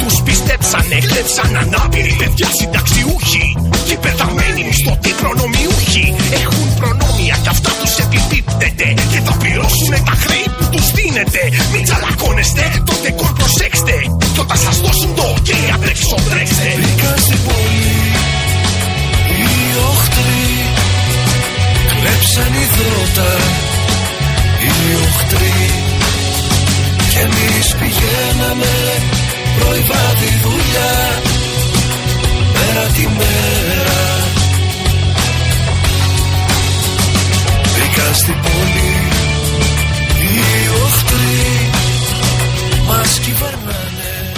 τους πιστέψανε, κλέψαν ανάπηροι παιδιά συνταξιούχοι και πεθαμένοι μισθωτοί προνομιούχοι. Έχουν προνόμια κι αυτά τους επιπίπτεται και θα πληρώσουνε τα χρέη που τους δίνετε. Μην τσαλακώνεστε, το δεκόρ προσέξτε κι όταν σας δώσουν το ok απ' τρέξτε. Μπήκα στην πόλη οι οχτροί κλέψαν υδρότα οι οχτροί. Κι εμείς πηγαίναμε πρωί βράδυ δουλειά μέρα τη μέρα. Μπήκαν στην πόλη οι οχτροί μας κυβερνάνε.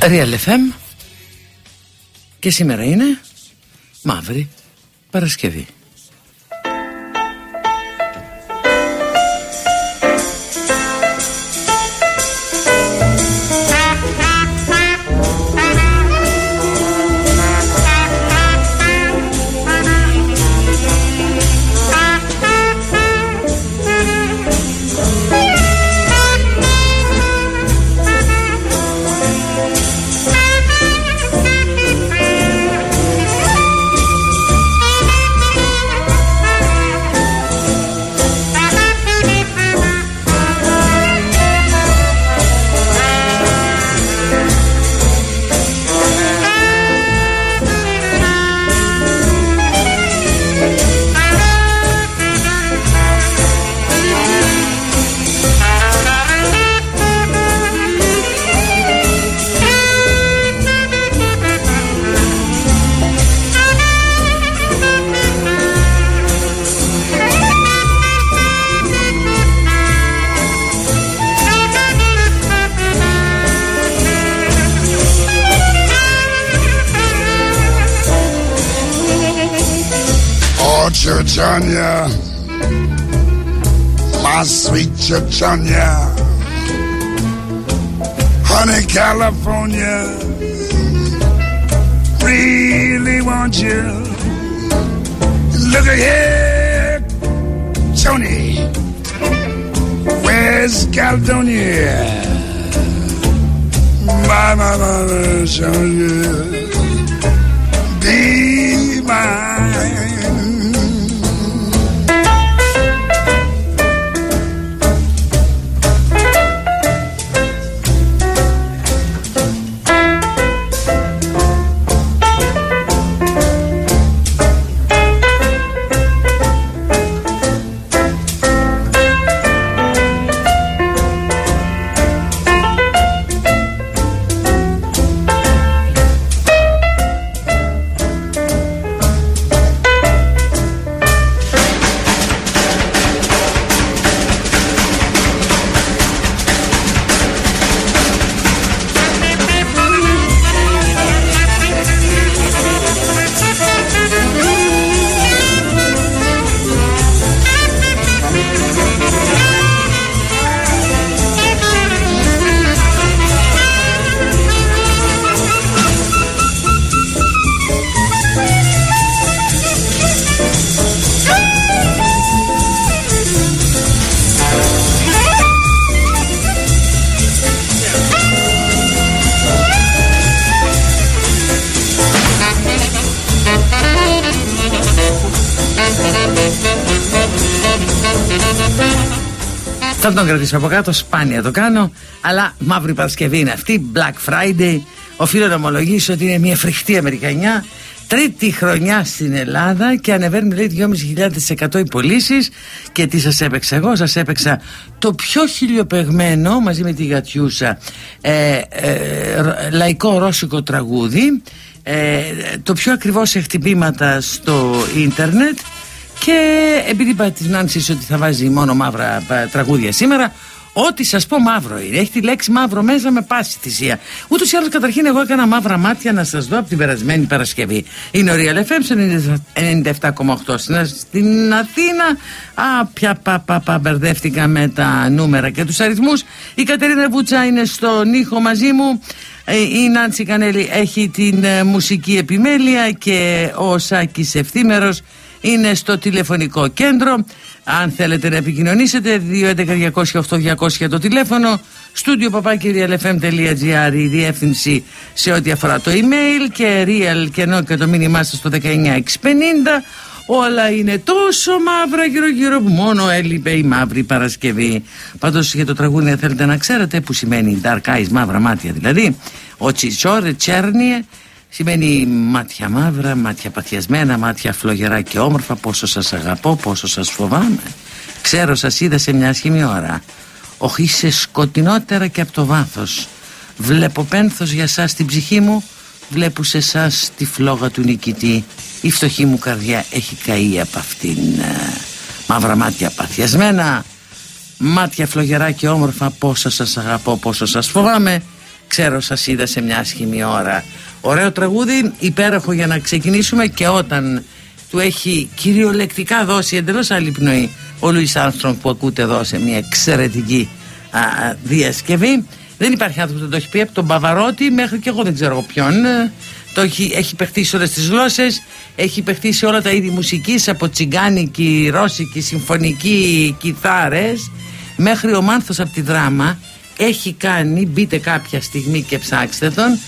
Real FM και σήμερα είναι Μαύρη Παρασκευή. Oh, my sweet Churchanya, honey, California, really want you. Look here, Tony, where's Caledonia? My, my, my, my, be mine. Τον κρατήσω από κάτω, σπάνια το κάνω. Αλλά μαύρη Παρασκευή είναι αυτή, Black Friday. Οφείλω να ομολογήσω ότι είναι μια φρικτή Αμερικανιά. Τρίτη χρονιά στην Ελλάδα και ανεβαίνουν λέει 2.500% οι πωλήσεις. Και τι σας έπαιξα εγώ, σας έπαιξα το πιο χιλιοπεγμένο μαζί με τη Γατιούσα ε, ε, λαϊκό ρώσικο τραγούδι ε, το πιο ακριβώς εκτυπήματα στο ίντερνετ και επειδή είπα της Νάνσης ότι θα βάζει μόνο μαύρα τραγούδια σήμερα Ό,τι σας πω μαύρο είναι. Έχει τη λέξη μαύρο μέσα με πάση θυσία. Ούτως ή άλλως, καταρχήν, εγώ έκανα μαύρα μάτια να σας δω από την περασμένη Παρασκευή. Είναι ο Real FM 97,8 στην Αθήνα. Α, πια πα, πα, πα, μπερδεύτηκα με τα νούμερα και τους αριθμούς. Η Κατερίνα Βούτσα είναι στον ήχο μαζί μου. Ε, η Νάντσι Κανέλη έχει την ε, μουσική επιμέλεια και ο Σάκης Ευθύμερος είναι στο τηλεφωνικό κέντρο. Αν θέλετε να επικοινωνήσετε, 211-200-8200 το τηλέφωνο, στούντιο παπάκυριαλεφm.gr η διεύθυνση σε ό,τι αφορά το email και real και ενώ και το μήνυμά σας στο 19650. Όλα είναι τόσο μαύρα γύρω-γύρω που μόνο έλειπε η μαύρη Παρασκευή. Πάντως για το τραγούδι θέλετε να ξέρετε που σημαίνει dark eyes, μαύρα μάτια δηλαδή. Ο Τσιτσόρε Τσέρνιε Σημαίνει μάτια μαύρα, μάτια παθιασμένα, μάτια φλογερά και όμορφα. Πόσο σας αγαπώ, πόσο σας φοβάμαι. Ξέρω σας είδα σε μια άσχημη ώρα. Όχι σε σκοτεινότερα και από το βάθος. Βλέπω πένθος για σας στην ψυχή μου. Βλέπω σε σας τη φλόγα του νικητή. Η φτωχή μου καρδιά έχει καεί από αυτήν. Μαύρα μάτια παθιασμένα Μάτια φλογερά και όμορφα. Πόσο σας αγαπώ, πόσο σας φοβάμαι. Ξέρω σας είδα σε μια άσχημη ώρα Ωραίο τραγούδι, υπέροχο για να ξεκινήσουμε και όταν του έχει κυριολεκτικά δώσει εντελώς άλλη πνοή ο Λουίς Άρμστρονγκ που ακούτε εδώ σε μια εξαιρετική α, διασκευή. Δεν υπάρχει άνθρωπος που το έχει πει από τον Παβαρότη μέχρι και εγώ δεν ξέρω ποιον. Ε, το έχει, έχει παιχτεί σε όλες τις γλώσσες, έχει παιχτεί σε όλα τα είδη μουσικής από τσιγκάνικη, ρώσικη, συμφωνική, κιθάρες μέχρι ο Μάνθος από τη δράμα έχει κάνει, μπείτε κάποια στιγμή και ψάξτε τον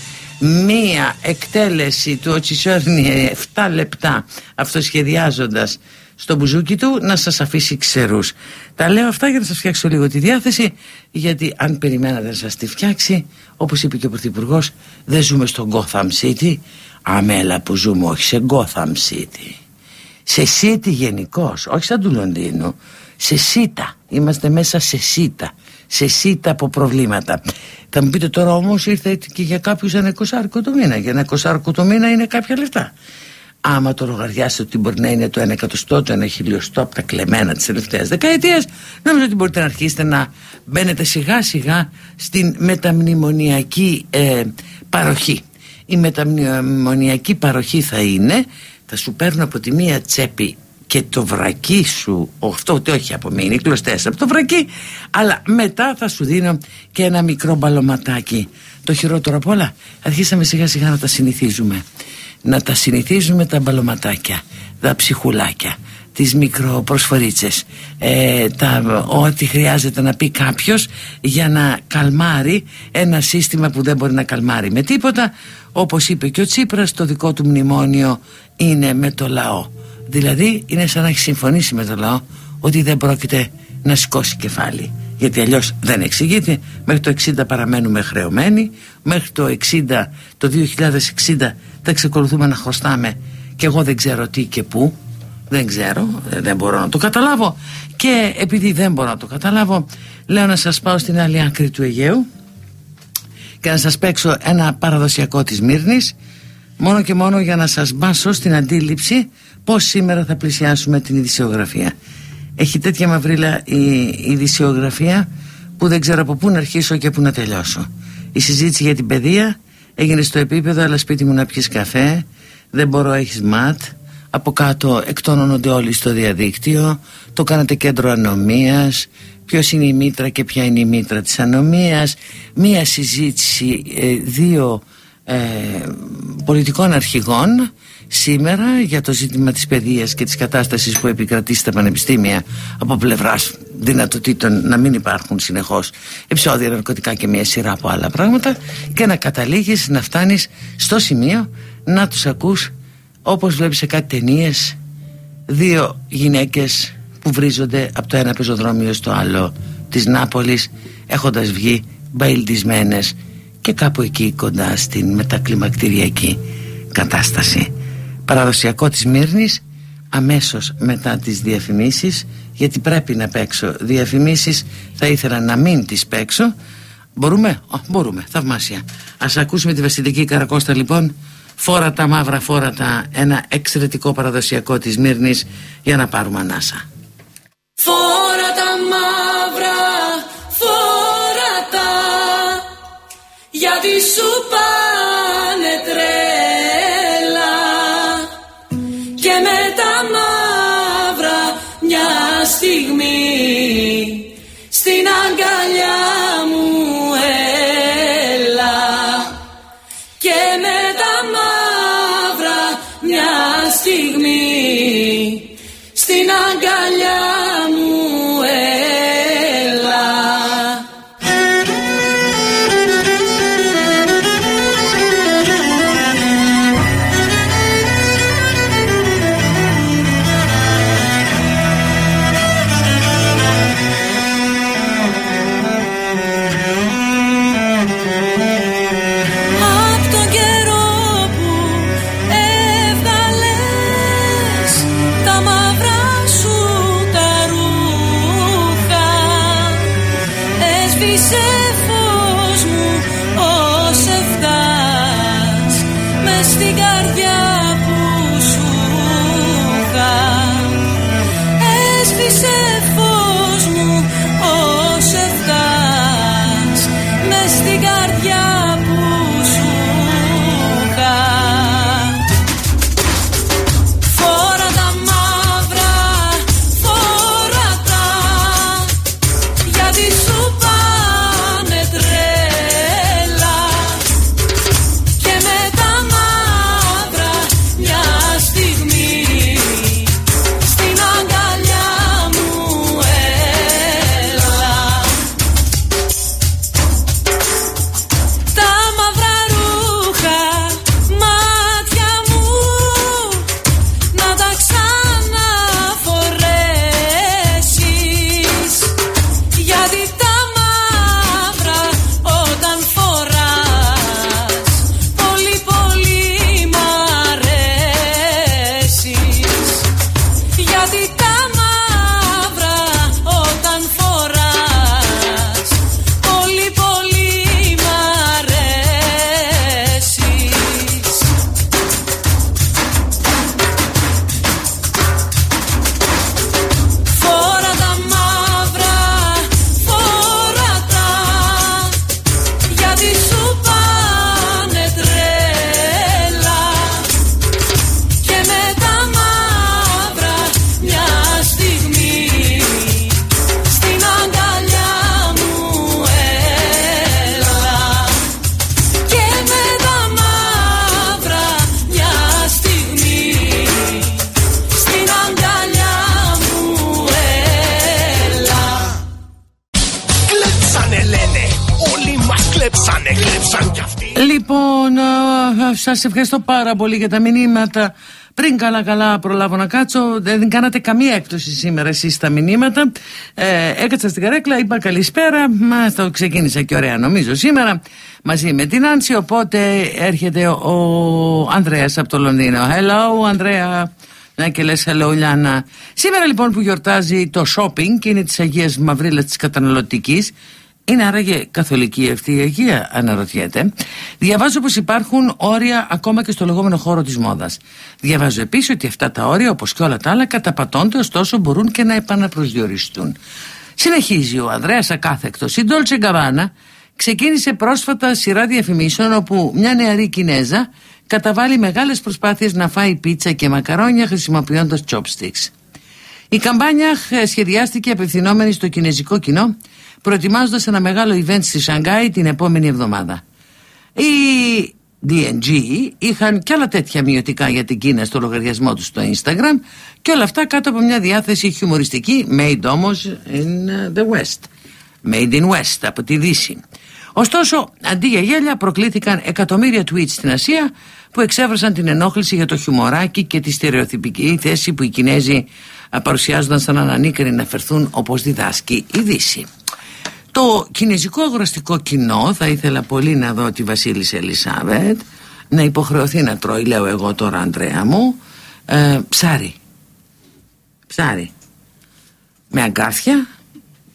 μία εκτέλεση του Οτσισόρνη 7 λεπτά αυτοσχεδιάζοντας στο μπουζούκι του να σας αφήσει ξερούς. Τα λέω αυτά για να σας φτιάξω λίγο τη διάθεση γιατί αν περιμένατε να σας τη φτιάξει όπως είπε και ο Πρωθυπουργός, δεν ζούμε στο Gotham City αμέλα που ζούμε όχι σε Gotham City. Σε City γενικώς, όχι σαν του Λονδίνου. Σε Σίτα, είμαστε μέσα σε Σίτα σε Σίτα από προβλήματα θα μου πείτε τώρα όμως ήρθε και για κάποιους ένα εικοσάρικο το μήνα. Για ένα εικοσάρικο το μήνα είναι κάποια λεφτά. Άμα το λογαριάσετε ότι μπορεί να είναι το ένα εκατοστό, το ένα χιλιοστό από τα κλεμμένα της τελευταίας δεκαετίας, νομίζω ότι μπορείτε να αρχίσετε να μπαίνετε σιγά σιγά στην μεταμνημονιακή ε, παροχή. Η μεταμνημονιακή παροχή θα είναι, θα σου παίρνουν από τη μία τσέπη και το βρακί σου, αυτό ότι όχι απομείνει, κλωστές από το βρακί, αλλά μετά θα σου δίνω και ένα μικρό μπαλωματάκι. Το χειρότερο απ' όλα, αρχίσαμε σιγά σιγά να τα συνηθίζουμε. Να τα συνηθίζουμε τα μπαλωματάκια, τα ψυχουλάκια, τις μικροπροσφορίτσες, ε, τα, ό,τι χρειάζεται να πει κάποιος για να καλμάρει ένα σύστημα που δεν μπορεί να καλμάρει με τίποτα. Όπως είπε και ο Τσίπρας, το δικό του μνημόνιο είναι με το λαό Δηλαδή είναι σαν να έχει συμφωνήσει με το λαό ότι δεν πρόκειται να σηκώσει κεφάλι. Γιατί αλλιώς δεν εξηγείται. Μέχρι το 60 παραμένουμε χρεωμένοι. Μέχρι το 60, το 2060 θα εξακολουθούμε να χρωστάμε και εγώ δεν ξέρω τι και πού. Δεν ξέρω, δεν μπορώ να το καταλάβω. Και επειδή δεν μπορώ να το καταλάβω, λέω να σας πάω στην άλλη άκρη του Αιγαίου και να σας παίξω ένα παραδοσιακό της Μύρνης μόνο και μόνο για να σας μπάσω στην αντίληψη πώς σήμερα θα πλησιάσουμε την ειδησιογραφία; Έχει τέτοια μαυρίλα η ειδησιογραφία που δεν ξέρω από πού να αρχίσω και πού να τελειώσω. Η συζήτηση για την παιδεία έγινε στο επίπεδο αλλά σπίτι μου να πιεις καφέ, δεν μπορώ έχεις ματ, από κάτω εκτόνωνονται όλοι στο διαδίκτυο, το κάνατε κέντρο ανομίας, ποιος είναι η μήτρα και ποια είναι η μήτρα της ανομίας, μία συζήτηση ε, δύο ε, πολιτικών αρχηγών σήμερα για το ζήτημα της παιδείας και της κατάστασης που επικρατεί στα πανεπιστήμια από πλευράς δυνατοτήτων να μην υπάρχουν συνεχώς επεισόδια ναρκωτικά και μια σειρά από άλλα πράγματα και να καταλήγεις να φτάνεις στο σημείο να τους ακούς όπως βλέπεις σε κάτι ταινίες, δύο γυναίκες που βρίζονται από το ένα πεζοδρόμιο στο άλλο της Νάπολης έχοντας βγει μπαϊλτισμένες και κάπου εκεί κοντά στην μετακλιμακτηριακή κατάσταση παραδοσιακό της Μύρνης αμέσως μετά τις διαφημίσεις γιατί πρέπει να παίξω διαφημίσεις θα ήθελα να μην τις παίξω. Μπορούμε, Ω, μπορούμε, θαυμάσια. Ας ακούσουμε τη Βασιλική Καρακώστα λοιπόν. Φόρα τα μαύρα φόρα τα ένα εξαιρετικό παραδοσιακό της Μύρνης για να πάρουμε ανάσα. Φόρα τα μαύρα, φόρα τα γιατί σου πάνε στιγμή στην αγκαλιά α, σας ευχαριστώ πάρα πολύ για τα μηνύματα. Πριν καλά καλά προλάβω να κάτσω, δεν κάνατε καμία έκπτωση σήμερα εσείς στα μηνύματα. Ε, έκατσα στην καρέκλα, είπα καλησπέρα, μα το ξεκίνησα και ωραία νομίζω σήμερα μαζί με την Άνση, οπότε έρχεται ο, ο Ανδρέας από το Λονδίνο. Hello Ανδρέα. Να και λες hello Λιάννα. Σήμερα λοιπόν που γιορτάζει το shopping και είναι της Αγίας Μαυρίλας της καταναλωτικής είναι άραγε καθολική αυτή η Αγία, αναρωτιέται. Διαβάζω πως υπάρχουν όρια ακόμα και στο λεγόμενο χώρο της μόδας. Διαβάζω επίσης ότι αυτά τα όρια, όπως και όλα τα άλλα, καταπατώνται, ωστόσο μπορούν και να επαναπροσδιοριστούν. Συνεχίζει ο Ανδρέας ακάθεκτος. Η Dolce Gabbana ξεκίνησε πρόσφατα σειρά διαφημίσεων όπου μια νεαρή Κινέζα καταβάλει μεγάλες προσπάθειες να φάει πίτσα και μακαρόνια χρησιμοποιώντας chopsticks. Η καμπάνια ε, σχεδιάστηκε απευθυνόμενη στο κινέζικο κοινό, προετοιμάζοντας ένα μεγάλο event στη Σανγκάη την επόμενη εβδομάδα. Οι DNG είχαν κι άλλα τέτοια μειωτικά για την Κίνα στο λογαριασμό τους στο Instagram και όλα αυτά κάτω από μια διάθεση χιουμοριστική made όμως in the West. Made in West, από τη Δύση. Ωστόσο, αντί για γέλια, προκλήθηκαν εκατομμύρια tweets στην Ασία που εξέφρασαν την ενόχληση για το χιουμοράκι και τη στερεοθυπική θέση που οι Κινέζοι α, παρουσιάζονταν σαν ανανίκροι να φερθούν όπως διδάσκει η Δύση. Το κινέζικο αγοραστικό κοινό, θα ήθελα πολύ να δω τη Βασίλισσα Ελισάβετ, να υποχρεωθεί να τρώει, λέω εγώ τώρα Αντρέα μου, ε, ψάρι. Ψάρι. Με αγκάθια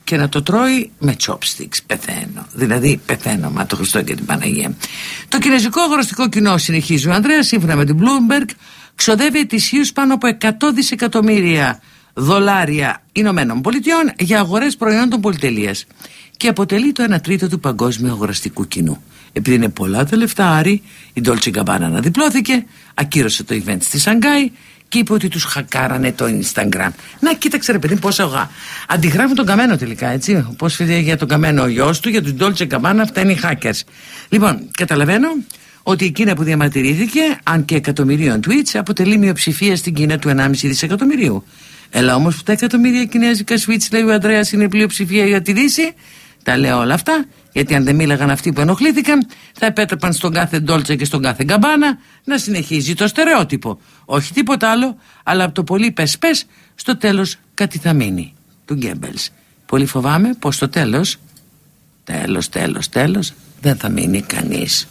και να το τρώει με chopsticks. Πεθαίνω. Δηλαδή πεθαίνω, μα το Χριστό και την Παναγία. Το κινέζικο αγοραστικό κοινό, συνεχίζει ο Ανδρέα, σύμφωνα με την Bloomberg, ξοδεύει ετησίως πάνω από 100 δισεκατομμύρια δολάρια Ηνωμένων Πολιτειών για αγορές προϊόντων πολυτελείας και αποτελεί το 1 τρίτο του παγκόσμιου αγοραστικού κοινού. Επειδή είναι πολλά τα λεφτά, Άρη, η Dolce Gabbana αναδιπλώθηκε, ακύρωσε το event στη Σανγκάη και είπε ότι τους χακάρανε το Instagram. Να κοίταξε ρε παιδί πόσα αγά. Αντιγράφουν τον καμένο τελικά έτσι. Πώς φύγει για τον καμένο ο γιος του, για τους Dolce Gabbana αυτά είναι οι hackers. Λοιπόν, καταλαβαίνω ότι η Κίνα που διαμαρτυρήθηκε, αν και εκατομμυρίων tweets, αποτελεί μειοψηφία στην Κίνα του 1,5 δισεκατομμυρίου. Έλα όμως που τα εκατομμύρια κινέζικα switch, λέει ο Αντρέα, είναι πλειοψηφία για τη Δύση. Τα λέω όλα αυτά, γιατί αν δεν μίλαγαν αυτοί που ενοχλήθηκαν, θα επέτρεπαν στον κάθε Ντόλτσε και στον κάθε Γκαμπάνα να συνεχίζει το στερεότυπο. Όχι τίποτα άλλο, αλλά από το πολύ πες πες, στο τέλος κάτι θα μείνει. Του Γκέμπελς. Πολύ φοβάμαι πως στο τέλος, τέλος, τέλος, τέλος, δεν θα μείνει κανείς.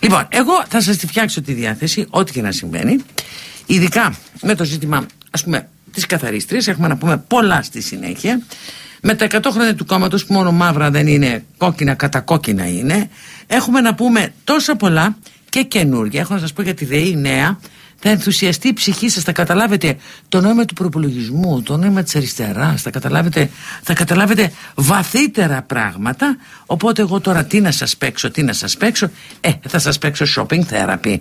Λοιπόν, εγώ θα σας τη φτιάξω τη διάθεση, ό,τι και να συμβαίνει. Ειδικά με το ζήτημα, ας πούμε, της καθαρίστριας. Έχουμε να πούμε πολλά στη συνέχεια. Με τα 100 χρόνια του κόμματος που μόνο μαύρα δεν είναι, κόκκινα κατά κόκκινα είναι. Έχουμε να πούμε τόσα πολλά και καινούργια. Έχω να σας πω για τη ΔΕΗ νέα θα ενθουσιαστεί η ψυχή σας, θα καταλάβετε το νόημα του προπολογισμού, το νόημα της αριστεράς, θα καταλάβετε, θα καταλάβετε βαθύτερα πράγματα, οπότε εγώ τώρα τι να σας παίξω, τι να σας παίξω, ε, θα σας παίξω shopping therapy.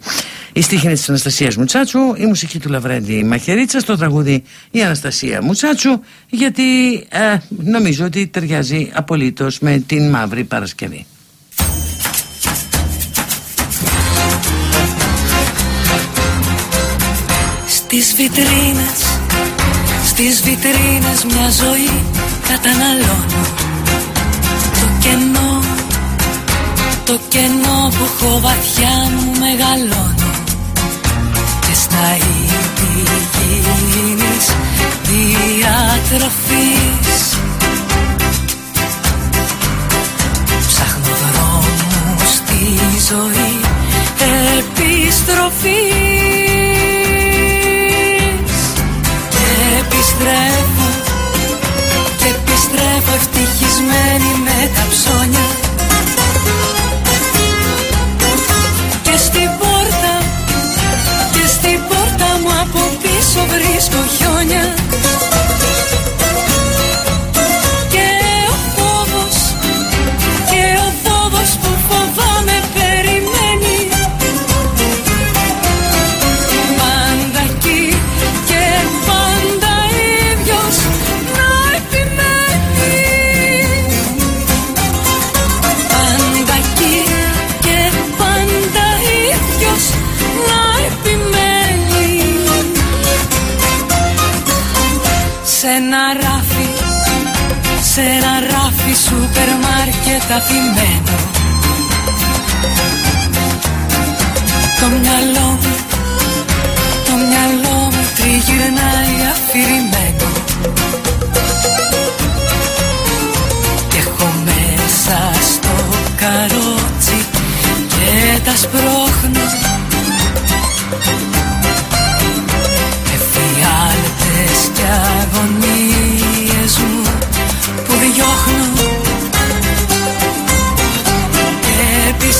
Η στίχη είναι της Αναστασίας Μουτσάτσου, η μουσική του Λαβρέντη Μαχαιρίτσα, το τραγούδι η Αναστασία Μουτσάτσου, γιατί ε, νομίζω ότι ταιριάζει απολύτως με την Μαύρη Παρασκευή. Στις βιτρίνες, στις βιτρίνες μια ζωή καταναλώνω. Το κενό, το κενό που έχω βαθιά μου μεγαλώνω Και στα είδη γίνεις διατροφής. Ψάχνω δρόμους στη ζωή επιστροφής επιστρέφω. Και επιστρέφω ευτυχισμένη με τα ψώνια σούπερ μάρκετ αφημένο. Το μυαλό μου, το μυαλό μου τριγυρνάει αφηρημένο. Και έχω μέσα στο καρότσι και τα σπρώχνω. Εφιάλτες κι αγωνίες μου που διώχνω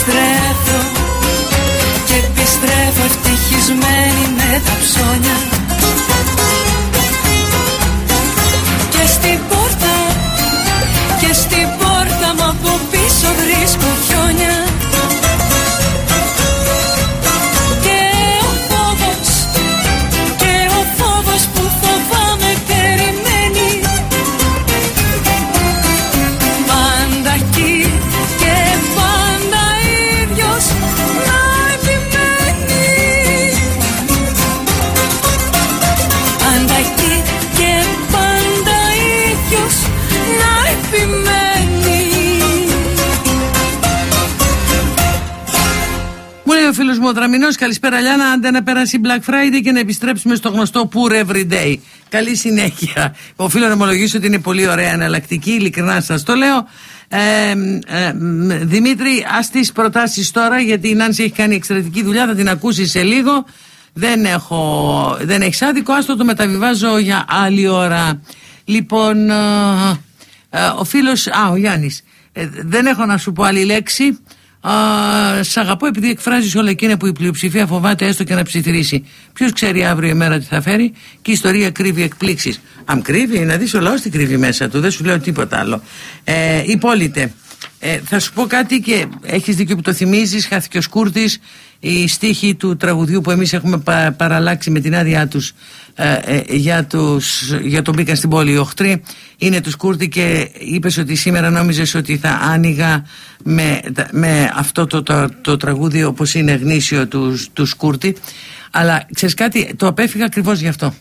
επιστρέφω και επιστρέφω ευτυχισμένη με τα ψώνια. Και στην πόρτα και στην πόρτα μου από πίσω βρίσκω χιόνια φίλος μου ο Δραμηνό, καλησπέρα Λιάννα. Άντε να περάσει Black Friday και να επιστρέψουμε στο γνωστό Poor Every Day. Καλή συνέχεια. Οφείλω να ομολογήσω ότι είναι πολύ ωραία εναλλακτική, ειλικρινά σας το λέω. Ε, ε, μ, Δημήτρη, ας τις προτάσεις τώρα, γιατί η Νάνση έχει κάνει εξαιρετική δουλειά, θα την ακούσεις σε λίγο. Δεν, έχω, δεν έχεις άδικο, άστο το μεταβιβάζω για άλλη ώρα. Λοιπόν, ε, ε, ο φίλος, α, ο Γιάννης, ε, δεν έχω να σου πω άλλη λέξη. Α, σ' αγαπώ επειδή εκφράζεις όλα εκείνα που η πλειοψηφία φοβάται έστω και να ψιθυρίσει. Ποιος ξέρει αύριο η μέρα τι θα φέρει και η ιστορία κρύβει εκπλήξεις. Αν κρύβει, να δεις ο λαός τι κρύβει μέσα του, δεν σου λέω τίποτα άλλο. Ε, Υπόλοιπε, ε, θα σου πω κάτι και έχεις δίκιο που το θυμίζεις, χάθηκε ο Σκούρτης, η στίχη του τραγουδιού που εμείς έχουμε πα- παραλλάξει με την άδειά τους ε, ε, για, τους, για τον μπήκαν στην πόλη οι οχτροί είναι τους Σκούρτη και είπες ότι σήμερα νόμιζες ότι θα άνοιγα με, με αυτό το, το, το τραγούδι όπως είναι γνήσιο τους, τους Σκούρτη αλλά ξέρεις κάτι το απέφυγα ακριβώς γι' αυτό.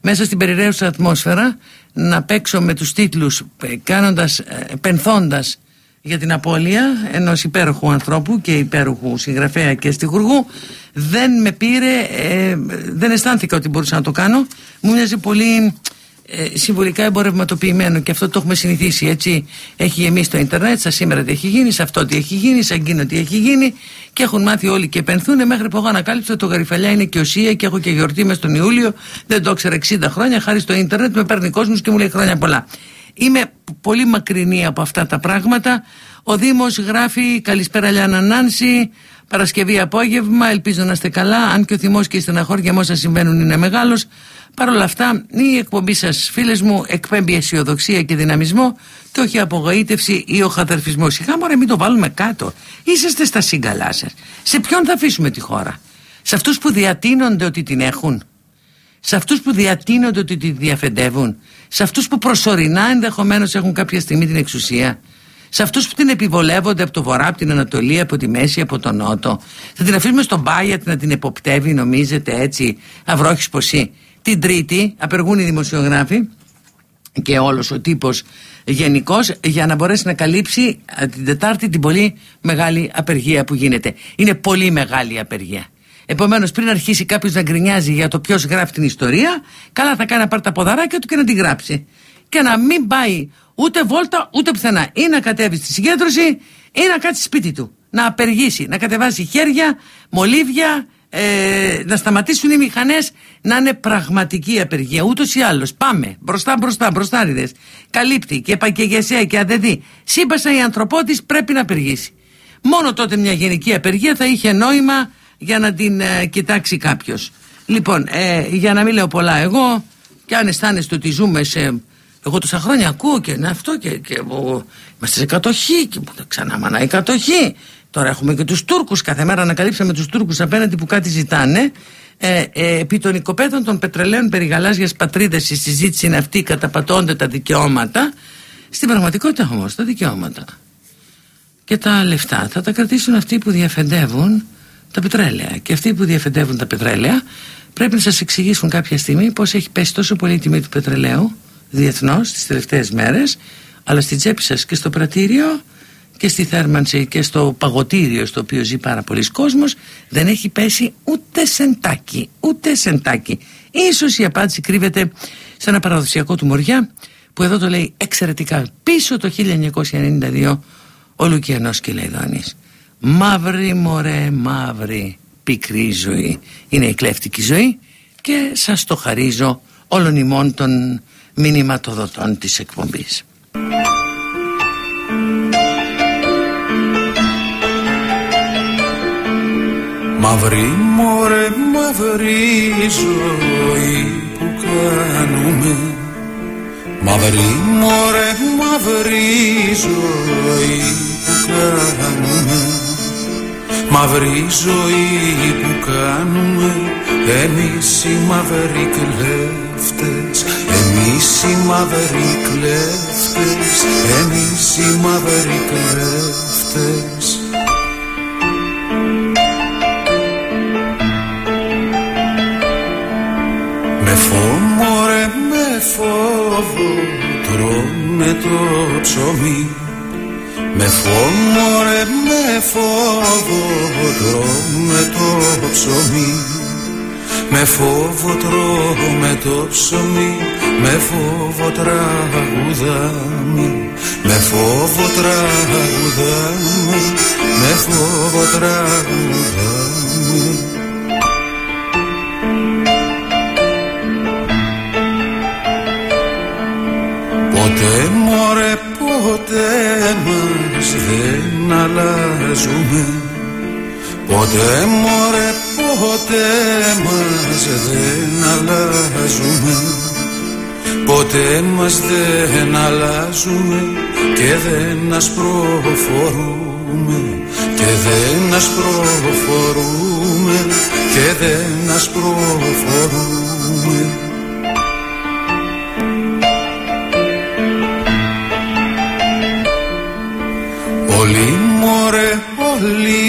Μέσα στην περιραίουσα ατμόσφαιρα να παίξω με τους τίτλους ε, κάνοντας, ε, πενθώντας για την απώλεια ενός υπέροχου ανθρώπου και υπέροχου συγγραφέα και στιχουργού δεν με πήρε, ε, δεν αισθάνθηκα ότι μπορούσα να το κάνω. Μου μοιάζει πολύ ε, συμβολικά εμπορευματοποιημένο και αυτό το έχουμε συνηθίσει έτσι. Έχει γεμίσει το ίντερνετ σαν σήμερα τι έχει γίνει, σε αυτό τι έχει γίνει, σαν εκείνο τι έχει γίνει και έχουν μάθει όλοι και επενθούν μέχρι που εγώ ανακάλυψα ότι το Γαριφαλιά είναι και οσία και έχω και γιορτή μες τον Ιούλιο. Δεν το ήξερα 60 χρόνια χάρη στο ίντερνετ με παίρνει κόσμος και μου λέει χρόνια πολλά. Είμαι πολύ μακρινή από αυτά τα πράγματα. Ο Δήμος γράφει «Καλησπέρα Λιάννα Νάνση, Παρασκευή απόγευμα, ελπίζω να είστε καλά, αν και ο θυμός και η στεναχώρια με όσα συμβαίνουν είναι μεγάλος. Παρ' όλα αυτά, η εκπομπή σας, φίλες μου, εκπέμπει αισιοδοξία και δυναμισμό και όχι απογοήτευση ή ο χαδερφισμός. Σιγά μωρέ μην το βάλουμε κάτω. Είσαστε στα σύγκαλά σας. Σε ποιον θα αφήσουμε τη χώρα; Σε αυτούς που διατείνονται ότι την έχουν; Σε αυτούς που διατείνονται ότι τη διαφεντεύουν, σε αυτούς που προσωρινά ενδεχομένως έχουν κάποια στιγμή την εξουσία, σε αυτούς που την επιβολεύονται από το βορρά, από την Ανατολή, από τη Μέση, από τον Νότο. Θα την αφήσουμε στον Μπάγιατ να την εποπτεύει, νομίζετε έτσι, αυρόχης ποσή. Την Τρίτη απεργούν οι δημοσιογράφοι και όλος ο τύπος γενικώ για να μπορέσει να καλύψει ε, την Τετάρτη την πολύ μεγάλη απεργία που γίνεται. Είναι πολύ μεγάλη απεργία. Επομένως, πριν αρχίσει κάποιος να γκρινιάζει για το ποιος γράφει την ιστορία, καλά θα κάνει να πάρει τα ποδαράκια του και να την γράψει. Και να μην πάει ούτε βόλτα ούτε πουθενά. Ή να κατέβει στη συγκέντρωση ή να κάτσει σπίτι του. Να απεργήσει, να κατεβάσει χέρια, μολύβια, ε, να σταματήσουν οι μηχανές να είναι πραγματική απεργία. Ούτως ή άλλως. Πάμε. Μπροστά, μπροστά, μπροστάριδε. Καλύπτει και πακεγεσία και αδεδί. Σύμπασα η ανθρωπότης πρέπει να απεργήσει. Μόνο τότε μια γενική απεργία θα είχε νόημα για να την ε, κοιτάξει κάποιος. Λοιπόν, ε, για να μην λέω πολλά εγώ, και αν αισθάνεστε ότι ζούμε σε. Εγώ τόσα χρόνια ακούω και είναι αυτό και, και εγώ, είμαστε σε κατοχή και ξανά μανάει κατοχή. Τώρα έχουμε και τους Τούρκους, κάθε μέρα ανακαλύψαμε τους Τούρκους απέναντι που κάτι ζητάνε. Ε, ε, επί των οικοπαίδων των πετρελαίων περί γαλάζιας πατρίδας η συζήτηση είναι αυτή, καταπατώνται τα δικαιώματα. Στην πραγματικότητα όμως τα δικαιώματα και τα λεφτά θα τα κρατήσουν αυτοί που διαφεντεύουν τα πετρέλαια. Και αυτοί που διαφεντεύουν τα πετρέλαια πρέπει να σας εξηγήσουν κάποια στιγμή πώς έχει πέσει τόσο πολύ η τιμή του πετρελαίου διεθνώς τις τελευταίες μέρες αλλά στην τσέπη σας και στο πρατήριο και στη θέρμανση και στο παγωτήριο στο οποίο ζει πάρα πολλοί κόσμος δεν έχει πέσει ούτε σεντάκι, ούτε σεντάκι. Ίσως η απάντηση κρύβεται σε ένα παραδοσιακό του Μοριά που εδώ το λέει εξαιρετικά πίσω το 1992 ο Λουκιανός Κυλαϊδόνης. Μαύρη μωρέ μαύρη πικρή ζωή. Είναι η κλέφτικη ζωή και σας το χαρίζω όλων ημών των μηνυματοδοτών της εκπομπής. Μαύρη μωρέ μαύρη ζωή που κάνουμε. Μαύρη μωρέ μαύρη ζωή που κάνουμε Μαύρη ζωή που κάνουμε εμείς οι μαύροι κλέφτες Εμείς οι μαύροι κλέφτες Εμείς οι μαύροι κλέφτες. Με φόβο ρε με φόβο τρώμε το ψωμί Με φόβο ρε με φόβο τρώμε το ψωμί. Με φόβο τρώμε το ψωμί Με φόβο τραγουδάμε. Με φόβο τραγουδάμε Με φόβο τραγουδάμε. Ποτέ μωρέ ποτέ μας δεν αλλάζουμε. Ποτέ μωρέ ποτέ μας δεν αλλάζουμε. Ποτέ μας δεν αλλάζουμε και δεν ασπροφορούμε και δεν ασπροφορούμε και δεν ασπροφορούμε Όλοι μωρέ όλοι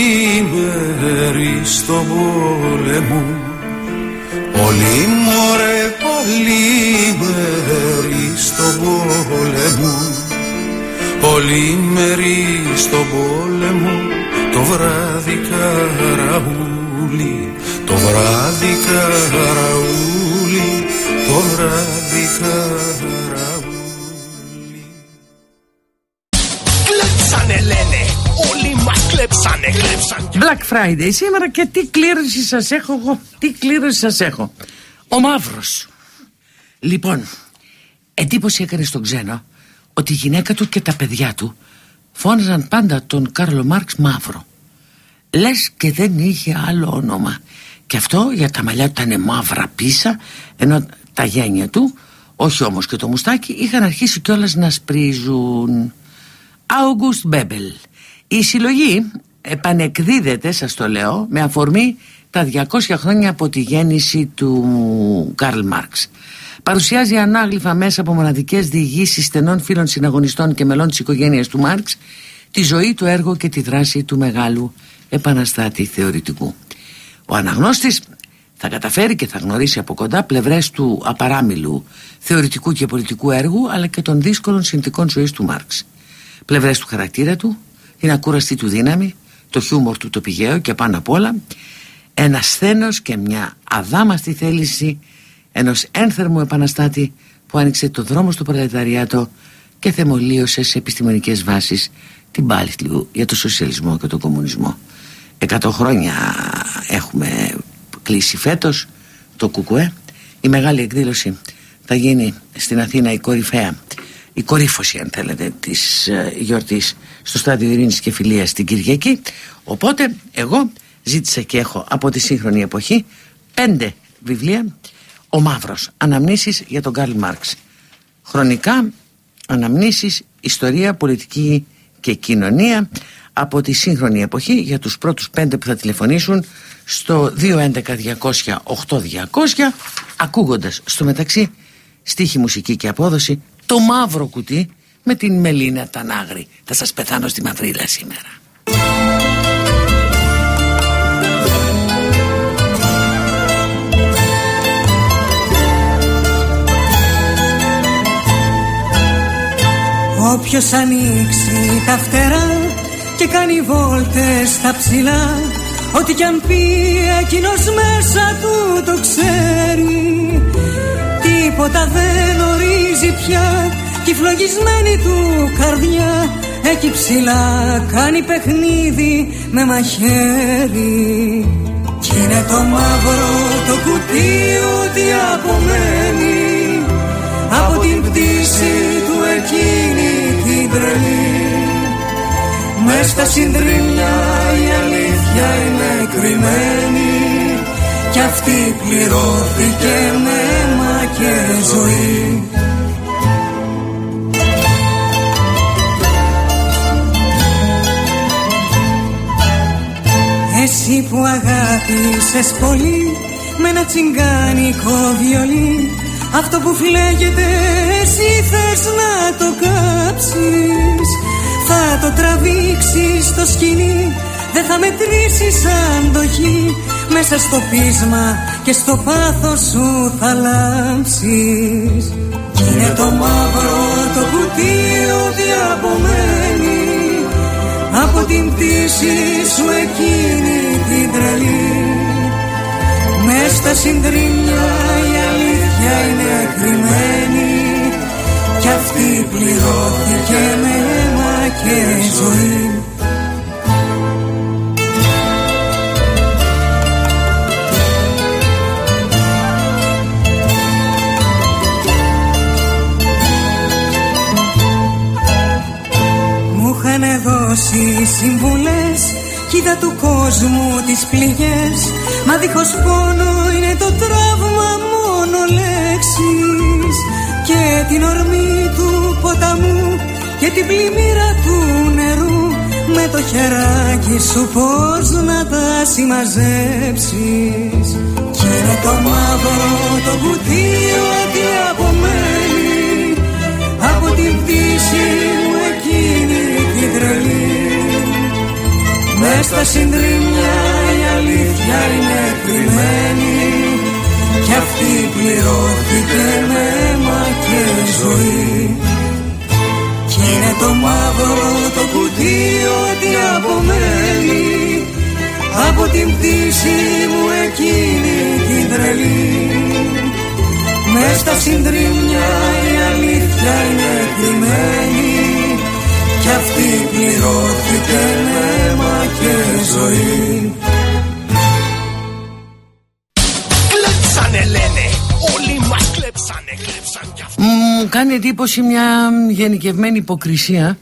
μέρη στον πόλεμο Όλοι μωρέ όλοι μέρη στον πόλεμο Όλοι μέρη στον πόλεμο το βράδυ καραούλι το βράδυ καραούλι το βράδυ καραούλι Black Friday σήμερα και τι κλήρωση σας έχω εγώ Τι κλήρωση σας έχω. Ο Μαύρος. Λοιπόν Εντύπωση έκανε στον ξένο Ότι η γυναίκα του και τα παιδιά του Φώναζαν πάντα τον Κάρλο Μάρξ Μαύρο. Λες και δεν είχε άλλο όνομα. Και αυτό για τα μαλλιά του ήταν μαύρα πίσα Ενώ τα γένια του Όχι όμως και το μουστάκι Είχαν αρχίσει κιόλας να σπρίζουν. August Μπέμπελ Η συλλογή επανεκδίδεται, σας το λέω, με αφορμή τα 200 χρόνια από τη γέννηση του Καρλ Μάρξ. Παρουσιάζει ανάγλυφα μέσα από μοναδικές διηγήσεις στενών φίλων συναγωνιστών και μελών της οικογένειας του Μάρξ τη ζωή, το έργο και τη δράση του μεγάλου επαναστάτη θεωρητικού. Ο αναγνώστης θα καταφέρει και θα γνωρίσει από κοντά πλευρές του απαράμιλλου θεωρητικού και πολιτικού έργου αλλά και των δύσκολων συνθήκων ζωής του Μάρξ πλευρές του χαρακτήρα του, την ακούραστη του δύναμη, το χιούμορ του το πηγαίο και πάνω απ' όλα ένα σθένος και μια αδάμαστη θέληση ενός ένθερμου επαναστάτη που άνοιξε το δρόμο στο προλεταριάτο και θεμολίωσε σε επιστημονικές βάσεις την πάλη του για το σοσιαλισμό και τον κομμουνισμό. Εκατό χρόνια έχουμε κλείσει φέτος το ΚΚΕ. Η μεγάλη εκδήλωση θα γίνει στην Αθήνα η κορυφαία η κορύφωση αν θέλετε της ε, γιορτής στο στάδιο ειρήνης και φιλίας την Κυριακή. Οπότε εγώ ζήτησα και έχω από τη σύγχρονη εποχή πέντε βιβλία ο Μαύρος αναμνήσεις για τον Καρλ Μάρξ χρονικά αναμνήσεις ιστορία, πολιτική και κοινωνία από τη σύγχρονη εποχή για τους πρώτους πέντε που θα τηλεφωνήσουν στο 211-200-8200 ακούγοντας στο μεταξύ στίχη μουσική και απόδοση το μαύρο κουτί με την Μελίνα Τανάγρη. Θα σας πεθάνω στη μαυρίλα σήμερα. Όποιος ανοίξει τα φτερά και κάνει βόλτες στα ψηλά Ό,τι κι αν πει εκείνος μέσα του το ξέρει Τίποτα δεν ορίζει πια Κι η φλογισμένη του καρδιά Εκεί ψηλά κάνει παιχνίδι με μαχαίρι. Κι είναι το μαύρο το κουτί ό,τι απομένει Από την πτήση του εκείνη την τρελή. Μες στα συντρίμια η αλήθεια είναι κρυμμένη Κι αυτή πληρώθηκε με αίμα και ζωή Εσύ που αγάπησες πολύ με ένα τσιγκάνικο βιολί. Αυτό που φλέγεται εσύ θες να το κάψεις. Θα το τραβήξεις στο σκηνή Δεν θα μετρήσεις αντοχή. Μέσα στο πείσμα και στο πάθος σου θα λάμψεις. Είναι το μαύρο το κουτί ό,τι απομένεις Από την πτήση σου εκείνη την τρελή. Μες στα συντρίμια η αλήθεια είναι κρυμμένη. Κι αυτή πληρώθηκε με αίμα και ζωή δώσει συμβουλές. Κι είδα του κόσμου τις πληγές. Μα δίχως πόνο είναι το τραύμα μόνο λέξεις Και την ορμή του ποταμού και την πλημμύρα του νερού. Με το χεράκι σου πώς να τα συμμαζέψεις. Και είναι το μαύρο το κουτί ό,τι απομένει. Από την πτήση Μες στα συντρίμια η αλήθεια είναι κρυμμένη. Κι αυτή πληρώθηκε με αίμα και ζωή. Κι είναι το μαύρο το κουτί ό,τι απομένει. Από την πτήση μου εκείνη την τρελή. Μες στα συντρίμια η αλήθεια είναι κρυμμένη Μου κάνει εντύπωση μια γενικευμένη υποκρισία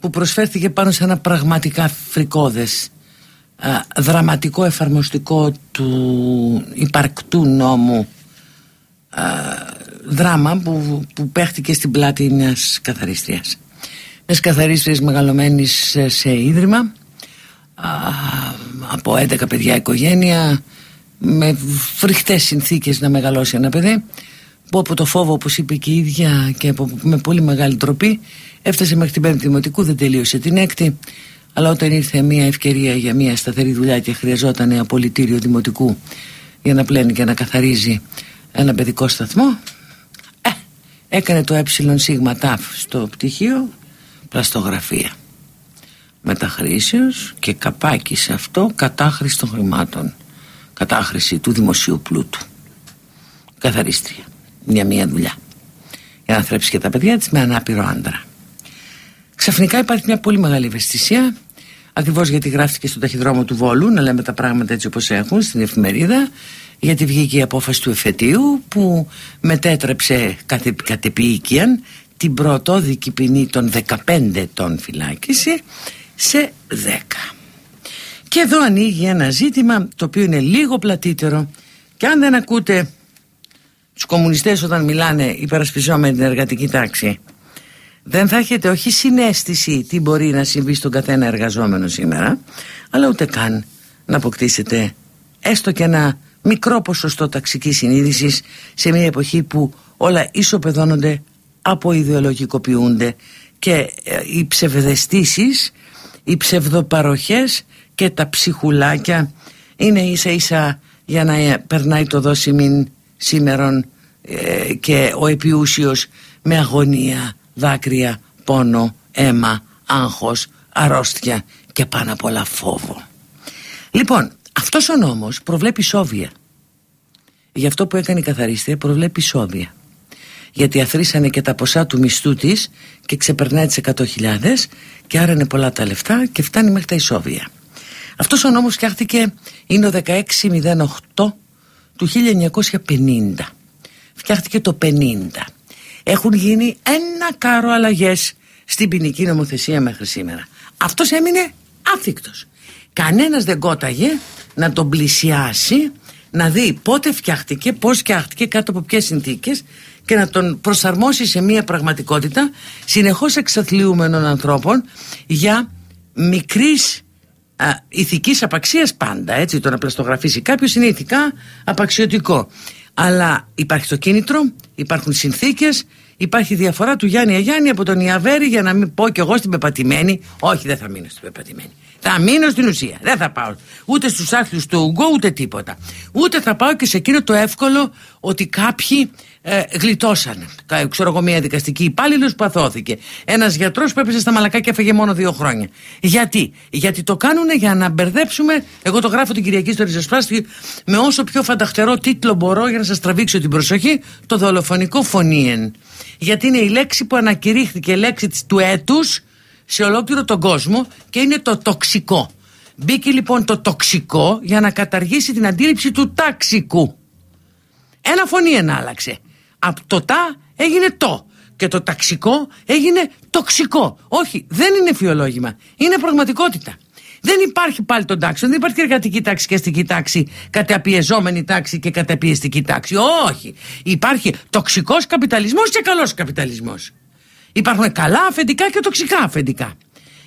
που προσφέρθηκε πάνω σε ένα πραγματικά φρικόδες α, δραματικό εφαρμοστικό του υπαρκτού νόμου α, δράμα που, που παίχτηκε στην πλάτη μιας καθαρίστριας. Μιας καθαρίστριας μεγαλωμένης σε, σε ίδρυμα α, από 11 παιδιά οικογένεια με φρικτές συνθήκες να μεγαλώσει ένα παιδί που από το φόβο όπως είπε και η ίδια και από, με πολύ μεγάλη τροπή έφτασε μέχρι την πέμπτη δημοτικού δεν τελείωσε την έκτη. Αλλά όταν ήρθε μια ευκαιρία για μια σταθερή δουλειά και χρειαζόταν απολυτήριο δημοτικού για να πλένει και να καθαρίζει ένα παιδικό σταθμό ε, έκανε το ε σίγμα τάφ στο πτυχίο πλαστογραφία. Μεταχρήσεως και καπάκι σε αυτό κατάχρηση των χρημάτων. Κατάχρηση του δημοσίου πλούτου. Καθαρίστρια μια μία δουλειά. Για να θρέψει και τα παιδιά της με ανάπηρο άντρα. Ξαφνικά υπάρχει μια πολύ μεγάλη ευαισθησία ακριβώς γιατί γράφτηκε στο ταχυδρόμο του Βόλου να λέμε τα πράγματα έτσι όπως έχουν στην εφημερίδα γιατί βγήκε η απόφαση του εφετείου που μετέτρεψε κατε, κατεπίοικιαν την πρωτόδικη ποινή των 15 ετών φυλάκιση σε 10 και εδώ ανοίγει ένα ζήτημα το οποίο είναι λίγο πλατύτερο και αν δεν ακούτε τους κομμουνιστές όταν μιλάνε υπερασπιζόμενοι την εργατική τάξη δεν θα έχετε όχι συνέστηση τι μπορεί να συμβεί στον καθένα εργαζόμενο σήμερα αλλά ούτε καν να αποκτήσετε έστω και ένα μικρό ποσοστό ταξικής συνείδησης σε μια εποχή που όλα ισοπεδώνονται αποειδεολογικοποιούνται και ε, οι ψευδεστήσεις οι ψευδοπαροχές και τα ψυχουλάκια είναι ίσα ίσα για να ε, περνάει το δόσιμην σήμερον ε, και ο επιούσιος με αγωνία, δάκρυα, πόνο, αίμα, άγχος, αρρώστια και πάνω απ' όλα φόβο. Λοιπόν, αυτός ο νόμος προβλέπει σόβια. Γι' αυτό που έκανε η καθαρίστρια προβλέπει σόβια. Γιατί αθρήσανε και τα ποσά του μισθού της και ξεπερνάει τις 100.000 και άρα είναι πολλά τα λεφτά και φτάνει μέχρι τα ισόβια. Αυτός ο νόμος φτιάχτηκε είναι ο 1608 του 1950. Φτιάχτηκε το 50. Έχουν γίνει ένα κάρο αλλαγές στην ποινική νομοθεσία μέχρι σήμερα. Αυτός έμεινε άθικτος. Κανένας δεν κόταγε να τον πλησιάσει να δει πότε φτιάχτηκε, πώς φτιάχτηκε, κάτω από ποιες συνθήκες και να τον προσαρμόσει σε μια πραγματικότητα συνεχώς εξαθλιούμενων ανθρώπων για μικρής α, ηθικής απαξίας πάντα έτσι το να πλαστογραφήσει κάποιος είναι ηθικά απαξιωτικό αλλά υπάρχει το κίνητρο υπάρχουν συνθήκες υπάρχει διαφορά του Γιάννη Αγιάννη από τον Ιαβέρη για να μην πω κι εγώ στην πεπατημένη όχι δεν θα μείνω στην πεπατημένη Θα μείνω στην ουσία. Δεν θα πάω ούτε στους άθλου του Ουγγό ούτε τίποτα. Ούτε θα πάω και σε εκείνο το εύκολο ότι κάποιοι ε, γλιτώσανε. Ξέρω εγώ, μια δικαστική υπάλληλος που αθώθηκε. Ένας γιατρός που έπεσε στα μαλακά και έφεγε μόνο δύο χρόνια. Γιατί, Γιατί το κάνουν για να μπερδέψουμε. Εγώ το γράφω την Κυριακή στο Ριζοσπάστη με όσο πιο φανταχτερό τίτλο μπορώ για να σας τραβήξω την προσοχή. Το δολοφονικό φωνήεν. Γιατί είναι η λέξη που ανακηρύχθηκε λέξη του έτους σε ολόκληρο τον κόσμο και είναι το τοξικό. Μπήκε λοιπόν το τοξικό για να καταργήσει την αντίληψη του ταξικού. Ένα φωνή ενάλλαξε. Από το τα έγινε το. Και το ταξικό έγινε τοξικό. Όχι, δεν είναι φιολόγημα. Είναι πραγματικότητα. Δεν υπάρχει πάλι τον τάξη. Δεν υπάρχει εργατική τάξη και αστική τάξη, καταπιεζόμενη τάξη και καταπιεστική τάξη. Όχι. Υπάρχει τοξικός καπιταλισμός και καλός καπιταλισμός. Υπάρχουν καλά αφεντικά και τοξικά αφεντικά.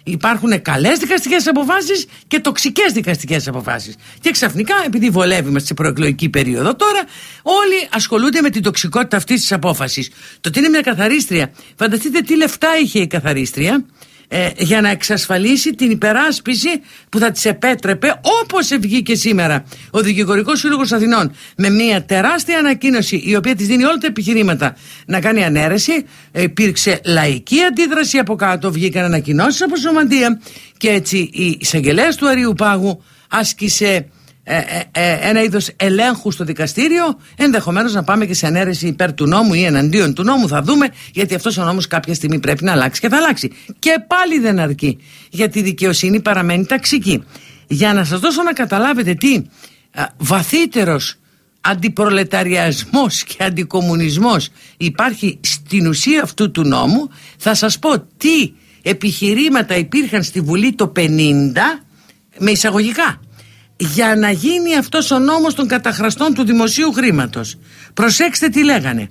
Υπάρχουν καλές δικαστικές αποφάσεις και τοξικές δικαστικές αποφάσεις. Και ξαφνικά, επειδή βολεύει μα στην προεκλογική περίοδο τώρα, όλοι ασχολούνται με την τοξικότητα αυτής της απόφασης. Το ότι είναι μια καθαρίστρια, φανταστείτε τι λεφτά είχε η καθαρίστρια ε, για να εξασφαλίσει την υπεράσπιση που θα της επέτρεπε όπως βγήκε σήμερα ο Δικηγορικός Σύλλογος Αθηνών με μια τεράστια ανακοίνωση η οποία της δίνει όλα τα επιχειρήματα να κάνει ανέρεση. Υπήρξε λαϊκή αντίδραση από κάτω, βγήκαν ανακοινώσεις από Σομαντία και έτσι η εισαγγελέας του Αρίου Πάγου άσκησε ε, ε, ε, ένα είδος ελέγχου στο δικαστήριο, ενδεχομένως να πάμε και σε ανέρεση υπέρ του νόμου ή εναντίον του νόμου. Θα δούμε, γιατί αυτός ο νόμος κάποια στιγμή πρέπει να αλλάξει και θα αλλάξει. Και πάλι δεν αρκεί, γιατί η δικαιοσύνη παραμένει ταξική. Για να σας δώσω να καταλάβετε τι βαθύτερος αντιπρολεταριασμός και αντικομουνισμός υπάρχει στην ουσία αυτού του νόμου θα σας πω τι επιχειρήματα υπήρχαν στη Βουλή το 50 με εισαγωγικά για να γίνει αυτός ο νόμος των καταχραστών του δημοσίου χρήματος. Προσέξτε τι λέγανε.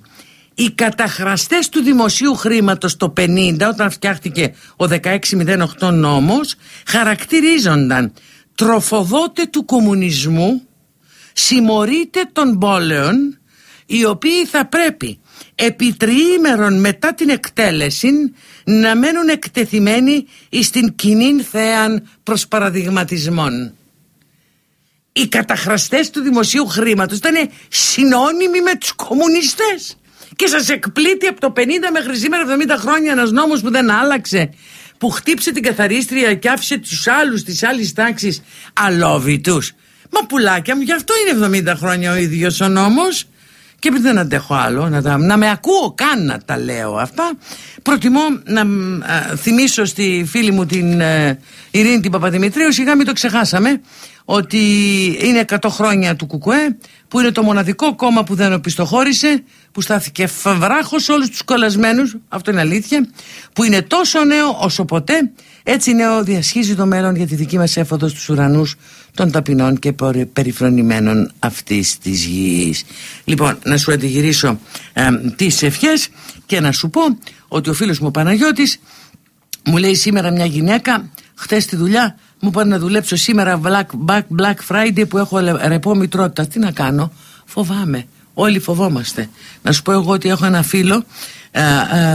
Οι καταχραστές του δημοσίου χρήματος το 50 όταν φτιάχτηκε ο 1608 νόμος χαρακτηρίζονταν τροφοδότε του κομμουνισμού συμμορείτε των πόλεων οι οποίοι θα πρέπει επί τριήμερων μετά την εκτέλεση να μένουν εκτεθειμένοι στην κοινή θέαν προς παραδειγματισμών οι καταχραστές του δημοσίου χρήματος ήταν συνώνυμοι με τους κομμουνιστές. Και σας εκπλήττει από το 50 μέχρι σήμερα 70 χρόνια ένας νόμος που δεν άλλαξε που χτύψε την καθαρίστρια και άφησε τους άλλους της άλλης τάξης αλόβητους. Μα πουλάκια μου γι' αυτό είναι 70 χρόνια ο ίδιος ο νόμος. Και επειδή δεν αντέχω άλλο να, τα, να με ακούω καν να τα λέω αυτά προτιμώ να θυμίσω στη φίλη μου την ε, Ειρήνη την Παπαδημητρίου σιγά μην το ξεχάσαμε ότι είναι 100 χρόνια του Κουκουέ που είναι το μοναδικό κόμμα που δεν οπισθοχώρησε που στάθηκε φαβράχος σε όλους τους κολλασμένους αυτό είναι αλήθεια που είναι τόσο νέο όσο ποτέ. Έτσι νέο διασχίζει το μέλλον για τη δική μας έφοδος στους ουρανούς των ταπεινών και περιφρονημένων αυτής της γης. Λοιπόν να σου αντιγυρίσω ε, τις ευχές και να σου πω ότι ο φίλος μου ο Παναγιώτης μου λέει σήμερα μια γυναίκα χτες στη δουλειά μου πάνε να δουλέψω σήμερα Black, Black, Black Friday που έχω ρεπό μητρότητα. Τι να κάνω, φοβάμαι. Όλοι φοβόμαστε. Να σου πω εγώ ότι έχω ένα φίλο, ε,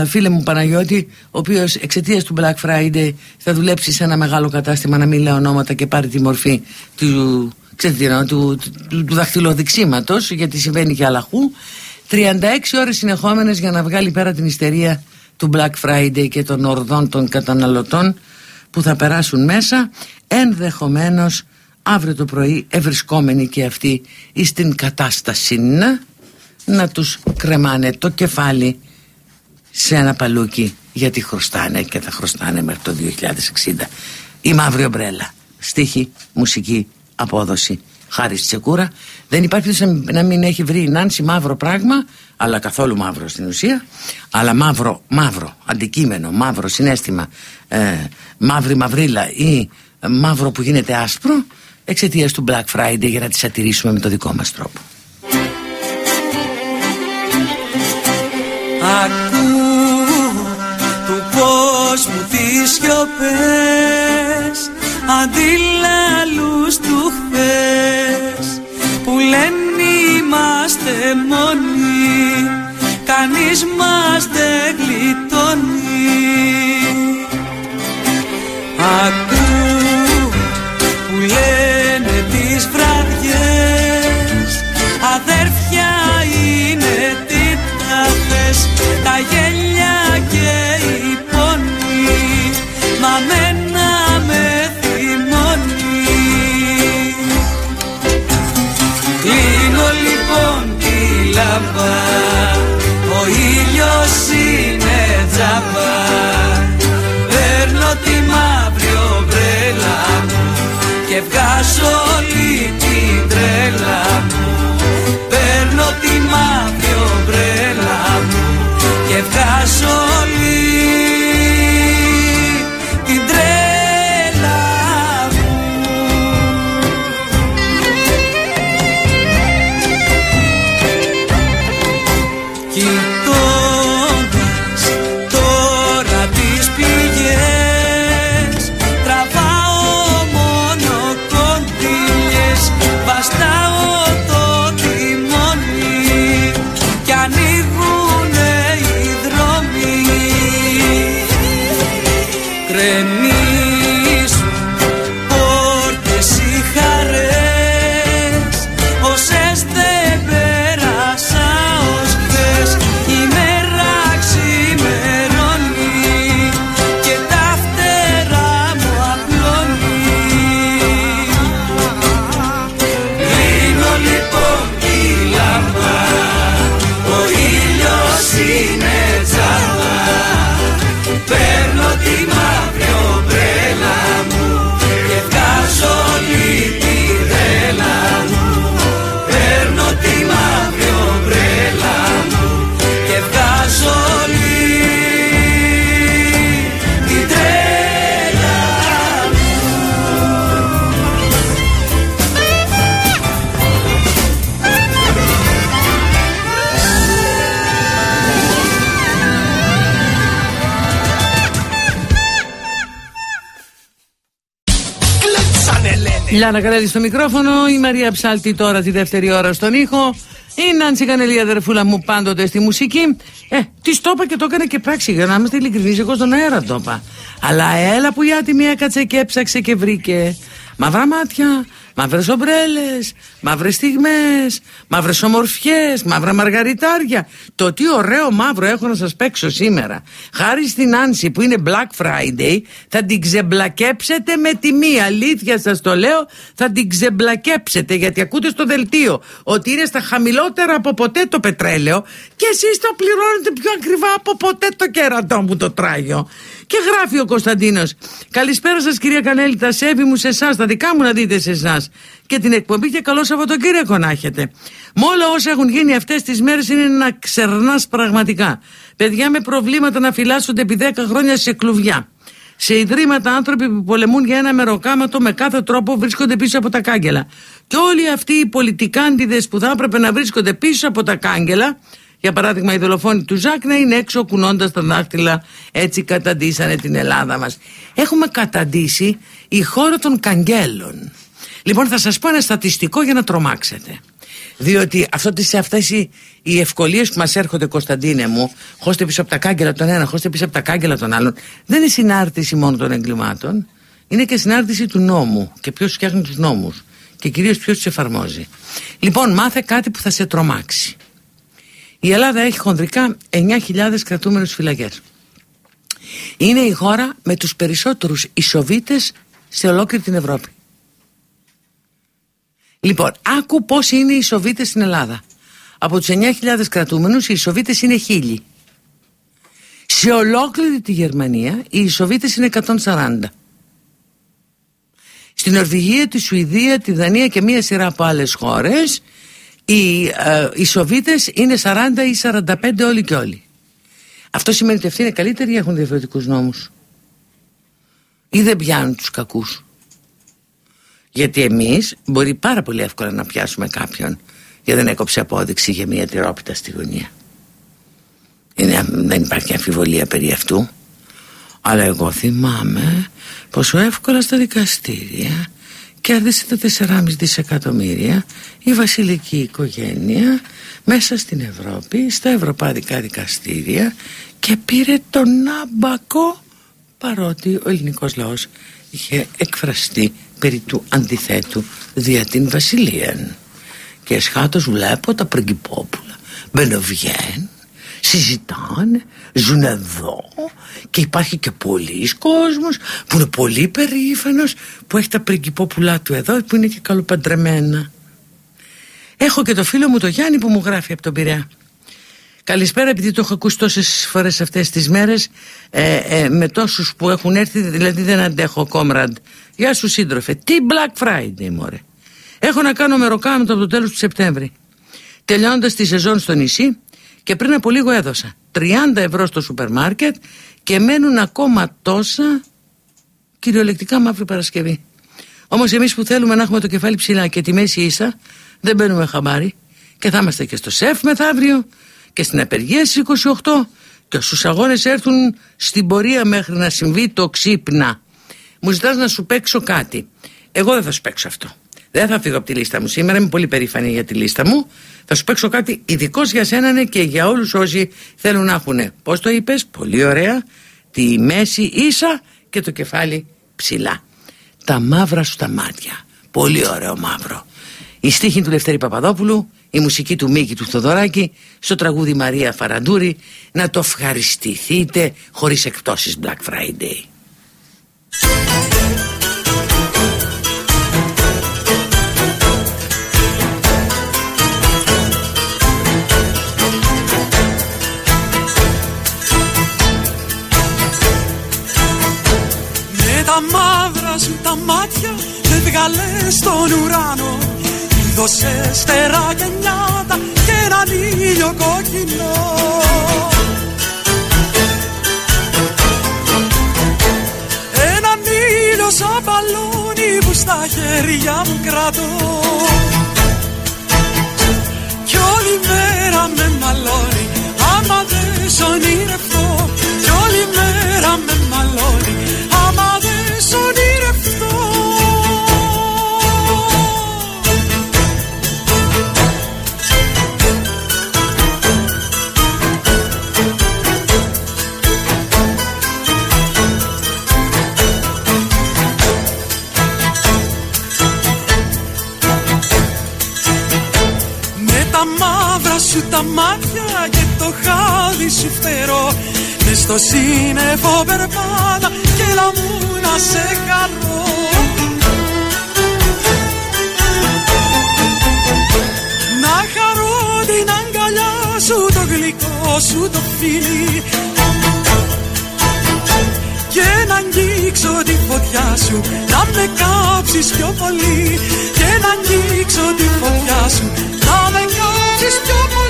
ε, φίλε μου Παναγιώτη, ο οποίος εξαιτίας του Black Friday θα δουλέψει σε ένα μεγάλο κατάστημα, να μην λέω ονόματα και πάρει τη μορφή του, ξέρετε, του, του, του δαχτυλοδειξίματο, γιατί συμβαίνει και αλλαχού. 36 ώρες συνεχόμενες για να βγάλει πέρα την ιστερία του Black Friday και των ορδών των καταναλωτών που θα περάσουν μέσα ενδεχομένως αύριο το πρωί ευρισκόμενοι και αυτοί στην κατάσταση να, να τους κρεμάνε το κεφάλι σε ένα παλούκι γιατί χρωστάνε και θα χρωστάνε μέχρι το 2060 η μαύρη ομπρέλα στίχη, μουσική, απόδοση χάρη στη Τσεκούρα δεν υπάρχει να μην έχει βρει Νάνση μαύρο πράγμα αλλά καθόλου μαύρο στην ουσία. Αλλά μαύρο, μαύρο αντικείμενο, μαύρο συνέστημα ε, μαύρη μαυρίλα ή μαύρο που γίνεται άσπρο εξαιτίας του Black Friday για να τη σατηρήσουμε με το δικό μας τρόπο. Ακούω του κόσμου τις σιωπές αντίλαλους του χθες που λένε είμαστε μόνοι κανείς μας δεν γλιτώνει μαύρη ομπρέλα μου και βγάζω Λιάνα Καλέλη στο μικρόφωνο, η Μαρία Ψάλτη τώρα τη δεύτερη ώρα στον ήχο. Η Νάντσι Κανελή, αδερφούλα μου, πάντοτε στη μουσική. Ε, της το είπα και το έκανε και πράξη. Για να είμαστε ειλικρινείς, εγώ στον αέρα το είπα. Αλλά έλα που η άτιμη έκατσε και έψαξε και βρήκε. Μαυρά μάτια, μαύρες ομπρέλες, μαύρες στιγμές, μαύρες ομορφιές, μαύρα μαργαριτάρια. Το τι ωραίο μαύρο έχω να σας παίξω σήμερα. Χάρη στην Άνση που είναι Black Friday θα την ξεμπλακέψετε με τιμή. Αλήθεια σας το λέω θα την ξεμπλακέψετε γιατί ακούτε στο δελτίο ότι είναι στα χαμηλότερα από ποτέ το πετρέλαιο και εσείς το πληρώνετε πιο ακριβά από ποτέ το κέρατό μου το τράγιο. Και γράφει ο Κωνσταντίνος. Καλησπέρα σας, κυρία Κανέλη. Τα σέβη μου σε εσάς, τα δικά μου να δείτε σε εσάς. Και την εκπομπή και καλό Σαββατοκύριακο να έχετε. Με όλα όσα έχουν γίνει αυτές τις μέρες είναι να ξερνάς πραγματικά. Παιδιά με προβλήματα να φυλάσσονται επί 10 χρόνια σε κλουβιά. Σε ιδρύματα άνθρωποι που πολεμούν για ένα μεροκάματο με κάθε τρόπο βρίσκονται πίσω από τα κάγκελα. Και όλοι αυτοί οι πολιτικάντιδες που θα έπρεπε να βρίσκονται πίσω από τα κάγκελα για παράδειγμα, οι δολοφόνοι του Ζακ να είναι έξω κουνώντας τα δάχτυλα. Έτσι καταντήσανε την Ελλάδα μας. Έχουμε καταντήσει η χώρα των καγγέλων. Λοιπόν, θα σας πω ένα στατιστικό για να τρομάξετε. Διότι αυτό σε αυτές οι, οι ευκολίες που μας έρχονται, Κωνσταντίνε μου, χώστε πίσω από τα κάγκελα τον ένα, χώστε πίσω από τα κάγκελα τον άλλον, δεν είναι συνάρτηση μόνο των εγκλημάτων. Είναι και συνάρτηση του νόμου και ποιος φτιάχνει τους νόμους. Και κυρίως ποιος τους εφαρμόζει. Λοιπόν, μάθε κάτι που θα σε τρομάξει. Η Ελλάδα έχει χονδρικά 9.000 κρατούμενους φυλακές. Είναι η χώρα με τους περισσότερους ισοβίτες σε ολόκληρη την Ευρώπη. Λοιπόν, άκου πώς είναι οι ισοβίτες στην Ελλάδα. Από τους 9.000 κρατούμενους οι ισοβίτες είναι χίλιοι. Σε ολόκληρη τη Γερμανία οι ισοβίτες είναι 140. Στην Νορβηγία, τη Σουηδία, τη Δανία και μία σειρά από άλλες χώρες οι, ε, οι Σοβίτες είναι 40 ή 45 όλοι και όλοι. Αυτό σημαίνει ότι αυτοί είναι καλύτεροι ή έχουν διαφορετικούς νόμους. Ή δεν πιάνουν τους κακούς. Γιατί εμείς μπορεί πάρα πολύ εύκολα να πιάσουμε κάποιον γιατί δεν έκοψε απόδειξη για μια τυρόπιτα στη γωνία. Είναι, δεν υπάρχει αμφιβολία περί αυτού. Αλλά εγώ θυμάμαι πόσο εύκολα στα δικαστήρια κέρδισε τα 4,5 δισεκατομμύρια η βασιλική οικογένεια μέσα στην Ευρώπη, στα ευρωπαϊκά δικαστήρια και πήρε τον άμπακο παρότι ο ελληνικός λαός είχε εκφραστεί περί του αντιθέτου δια την βασιλεία. Και εσχάτως βλέπω τα πριγκυπόπουλα μπαινοβγαίνουν συζητάνε, ζουν εδώ και υπάρχει και πολλοί κόσμος που είναι πολύ περήφανος που έχει τα πριγκυπόπουλά του εδώ που είναι και καλοπαντρεμένα. Έχω και το φίλο μου το Γιάννη που μου γράφει από τον Πειραιά. Καλησπέρα επειδή το έχω ακούσει τόσες φορές αυτές τις μέρες ε, ε, με τόσους που έχουν έρθει δηλαδή δεν αντέχω κόμραντ. Γεια σου σύντροφε. Τι Black Friday μωρέ. Έχω να κάνω μεροκάματο από το τέλος του Σεπτέμβρη. Τελειώνοντας τη σεζόν στο νησί και πριν από λίγο έδωσα 30 ευρώ στο σούπερ μάρκετ και μένουν ακόμα τόσα κυριολεκτικά μαύρη Παρασκευή. Όμως εμείς που θέλουμε να έχουμε το κεφάλι ψηλά και τη μέση ίσα, δεν μπαίνουμε χαμπάρι και θα είμαστε και στο ΣΕΦ μεθαύριο και στην απεργία στις 28 και στου αγώνες έρθουν στην πορεία μέχρι να συμβεί το ξύπνα. Μου ζητάς να σου παίξω κάτι. Εγώ δεν θα σου παίξω αυτό. Δεν θα φύγω από τη λίστα μου σήμερα, είμαι πολύ περήφανη για τη λίστα μου. Θα σου παίξω κάτι ειδικός για σένα και για όλους όσοι θέλουν να έχουν. Πώς το είπες, πολύ ωραία. Τη μέση ίσα και το κεφάλι ψηλά. Τα μαύρα σου τα μάτια. Πολύ ωραίο μαύρο. Η στίχη του Λευτέρη Παπαδόπουλου, η μουσική του Μίκη του Θοδωράκη, στο τραγούδι Μαρία Φαραντούρη, να το ευχαριστηθείτε χωρίς εκπτώσεις Black Friday. Τα μαύρα σου τα μάτια δεν βγάλε στον ουρανό Δώσες στερά και νιάτα και έναν ήλιο κόκκινο σαν παλόνι που στα χέρια μου κρατώ. Κι όλη μέρα με μαλώνει στο σύννεφο περπάτα και μου να σε χαρώ Να χαρώ την αγκαλιά σου το γλυκό σου το φίλι και να αγγίξω τη φωτιά σου να με κάψεις πιο πολύ. Και να αγγίξω τη φωτιά σου να με κάψεις πιο πολύ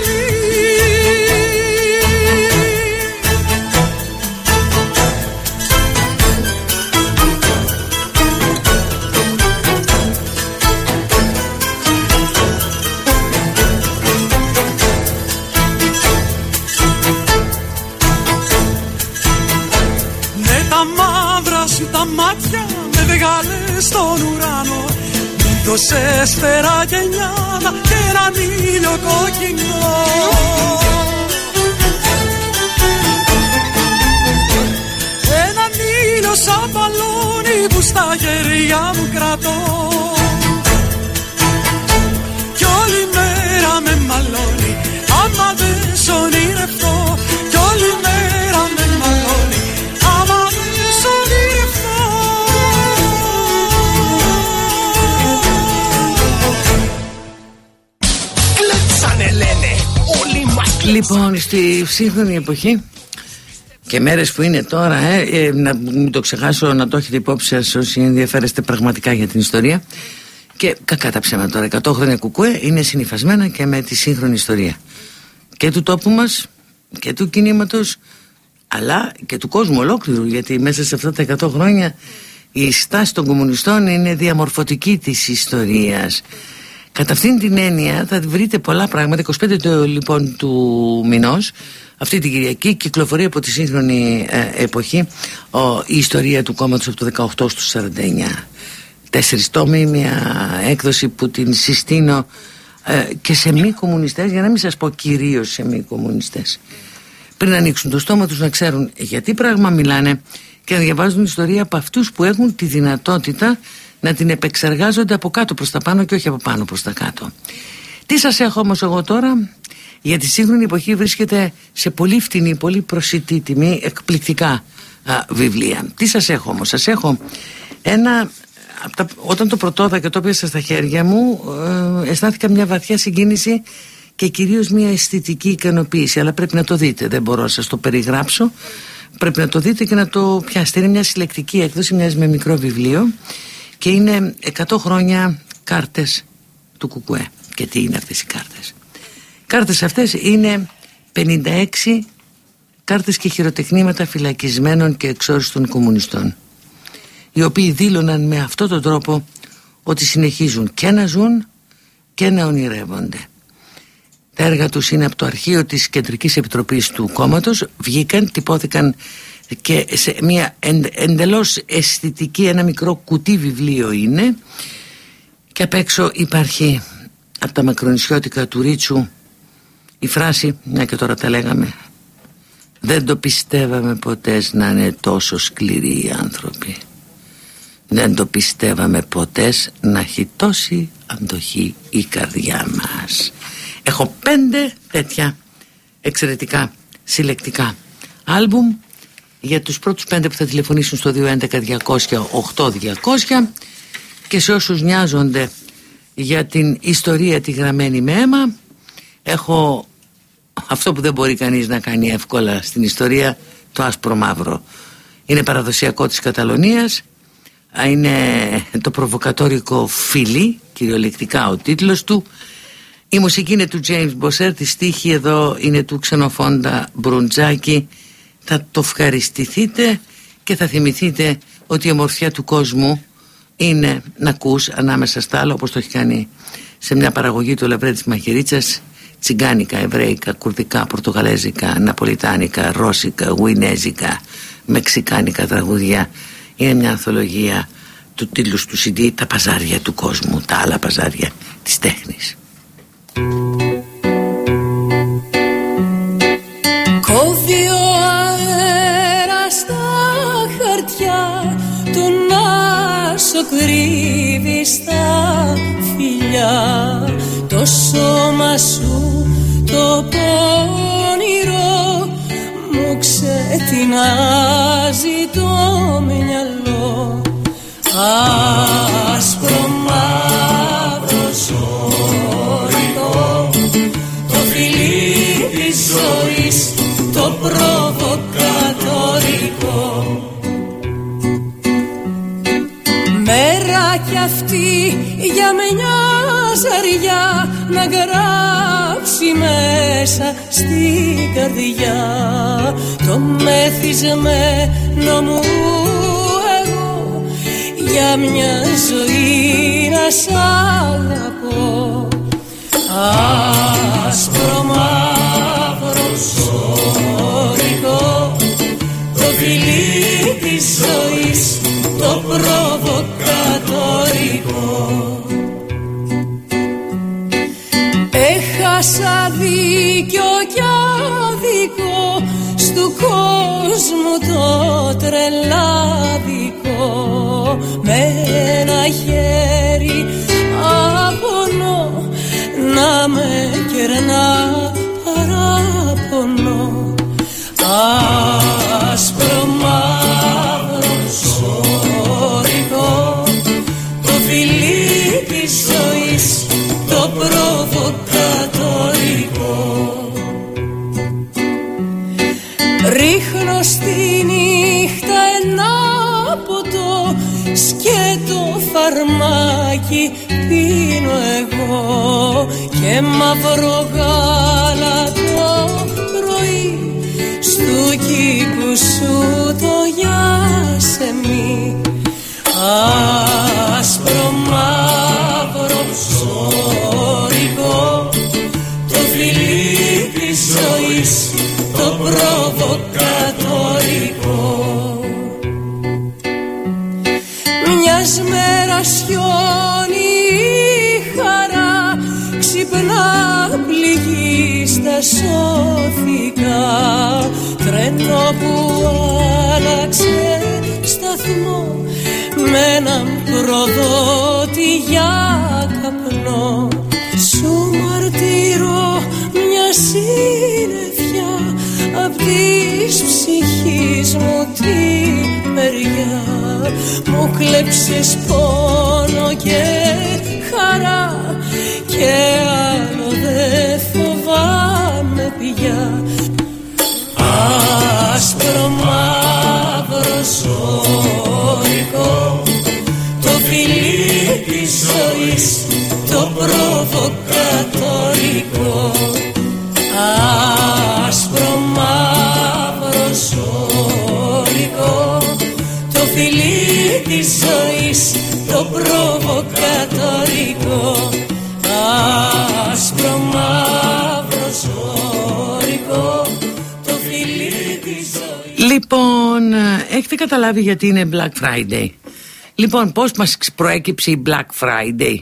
Δώσε σφαίρα και νιάτα και έναν ήλιο κόκκινο. Έναν ήλιο σαν μπαλόνι που στα χέρια μου κρατώ Λοιπόν, στη σύγχρονη εποχή και μέρες που είναι τώρα, ε, ε, να μην το ξεχάσω να το έχετε υπόψη σας όσοι ενδιαφέρεστε πραγματικά για την ιστορία. Και κακά τα ψέματα τώρα, 100 χρόνια κουκουέ είναι συνυφασμένα και με τη σύγχρονη ιστορία. Και του τόπου μας και του κινήματος αλλά και του κόσμου ολόκληρου γιατί μέσα σε αυτά τα 100 χρόνια η στάση των κομμουνιστών είναι διαμορφωτική της ιστορίας Κατά αυτήν την έννοια θα βρείτε πολλά πράγματα. 25 το, λοιπόν του μηνός αυτή την Κυριακή κυκλοφορεί από τη σύγχρονη ε, εποχή ο, η ιστορία του κόμματος από το 18 στο 49 τέσσερις τόμοι μια έκδοση που την συστήνω ε, και σε μη κομμουνιστές για να μην σας πω κυρίως σε μη κομμουνιστές. Πριν ανοίξουν το στόμα τους να ξέρουν γιατί πράγμα μιλάνε και να διαβάζουν ιστορία από αυτούς που έχουν τη δυνατότητα να την επεξεργάζονται από κάτω προς τα πάνω και όχι από πάνω προς τα κάτω. Τι σας έχω όμως εγώ τώρα; Για τη σύγχρονη εποχή βρίσκεται σε πολύ φτηνή, πολύ προσιτή τιμή εκπληκτικά α, βιβλία. Τι σας έχω όμως, σας έχω ένα απ' τα- όταν το πρωτόδα και το έπιασα στα χέρια μου ε, αισθάνθηκα μια βαθιά συγκίνηση και κυρίως μια αισθητική ικανοποίηση αλλά πρέπει να το δείτε, δεν μπορώ να σας το περιγράψω πρέπει να το δείτε και να το πιάσετε είναι μια συλλεκτική έκδοση, μοιάζει με μικρό βιβλίο και είναι 100 χρόνια κάρτες του Κουκουέ και τι είναι αυτές οι κάρτες; Οι κάρτες αυτές είναι 56 κάρτες και χειροτεχνήματα φυλακισμένων και εξόριστων κομμουνιστών οι οποίοι δήλωναν με αυτόν τον τρόπο ότι συνεχίζουν και να ζουν και να ονειρεύονται. Τα έργα τους είναι από το αρχείο της Κεντρικής Επιτροπής του κόμματος, βγήκαν, τυπώθηκαν και σε μια εν, εντελώς αισθητική, ένα μικρό κουτί βιβλίο είναι. Και απ' έξω υπάρχει από τα μακρονισιώτικα του Ρίτσου η φράση, μια και τώρα τα λέγαμε δεν το πιστεύαμε ποτέ να είναι τόσο σκληροί οι άνθρωποι. Δεν το πιστεύαμε ποτέ να έχει τόση αντοχή η καρδιά μας έχω πέντε τέτοια εξαιρετικά συλλεκτικά άλμπουμ για τους πρώτους πέντε που θα τηλεφωνήσουν στο 211-200-8200 και σε όσους νοιάζονται για την ιστορία τη γραμμένη με αίμα έχω αυτό που δεν μπορεί κανείς να κάνει εύκολα στην ιστορία το άσπρο μαύρο. Είναι παραδοσιακό της Καταλωνίας Α, είναι το προβοκατόρικο φίλι κυριολεκτικά ο τίτλος του. Η μουσική είναι του James Bosser τη στίχη εδώ είναι του ξενοφόντα Μπρουντζάκη θα το ευχαριστηθείτε και θα θυμηθείτε ότι η ομορφιά του κόσμου είναι να ακούς ανάμεσα στα άλλα όπως το έχει κάνει σε μια παραγωγή του Λαβρέ της Μαχαιρίτσας τσιγκάνικα, εβραίικα, κουρδικά, πορτογαλέζικα, ναπολιτάνικα, ρώσικα, γουινέζικα, μεξικάνικα τραγούδια. Είναι μια ανθολογία του τίτλου του CD τα παζάρια του κόσμου, τα άλλα παζάρια της τέχνης σου κρύβει στα φιλιά το σώμα στόμα σου το πόνιρο μου ξετινάζει το μυαλό. Άσπρο μαύρο ζώρικο το φιλί της ζωής το προβοκατορικό. Μέρα κι αυτή για μια ζαριά να γράψει μέσα στην καρδιά. Το μεθυσμένο μου εγώ για μια ζωή να σ' αγαπώ. Άσπρο μαύρο ζώρικο το φιλί της ζωής το προβοκατορικό Έχασα δίκιο κι άδικο στου κόσμου το τρελάδικο. Με ένα χέρι απονό να με κερνά παράπονο. Άσπρο φαρμάκι πίνω εγώ και μαύρο γάλα το πρωί. Στου κήπου σου το γιάσεμι άσπρο μαύρο ζώρικο το φιλί της ζωής το προβοκατορικό. Μιας μέρας χιόνι η χαρά ξυπνά πληγή στα σώθηκα. Τρένο που άλλαξε σταθμό με έναν προδότη για καπνό. Σου μαρτύρω μια συννεφιά απ' της ψυχής μου τη μεριά. Μου κλέψες πόνο και χαρά και άλλο δεν φοβάμαι πια. Άσπρο μαύρο ζώρικο το φιλί της ζωής το προβοκατορικό Λοιπόν, ε, έχετε καταλάβει γιατί είναι Black Friday; Λοιπόν, πώς μας προέκυψε η Black Friday;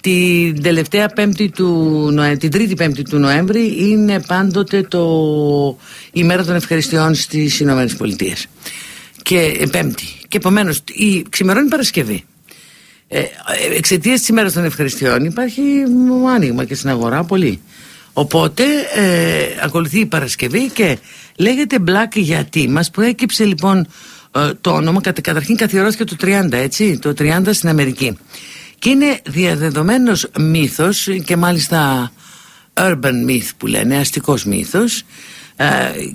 Την τελευταία πέμπτη του Νοέ- την τρίτη πέμπτη του Νοέμβρη είναι πάντοτε το... η μέρα των ευχαριστειών στις Ηνωμένες Πολιτείες. Και ε, πέμπτη. Και επομένως η ξημερώνει Παρασκευή. Ε, Εξαιτίας της ημέρας των ευχαριστειών υπάρχει μ, άνοιγμα και στην αγορά πολύ. Οπότε ε, ακολουθεί η Παρασκευή και λέγεται Black γιατί. Μας προέκυψε λοιπόν ε, το όνομα. Κατα, καταρχήν καθιερώθηκε το 30 έτσι το 30 στην Αμερική. Και είναι διαδεδομένος μύθος και μάλιστα urban myth που λένε αστικός μύθος ε,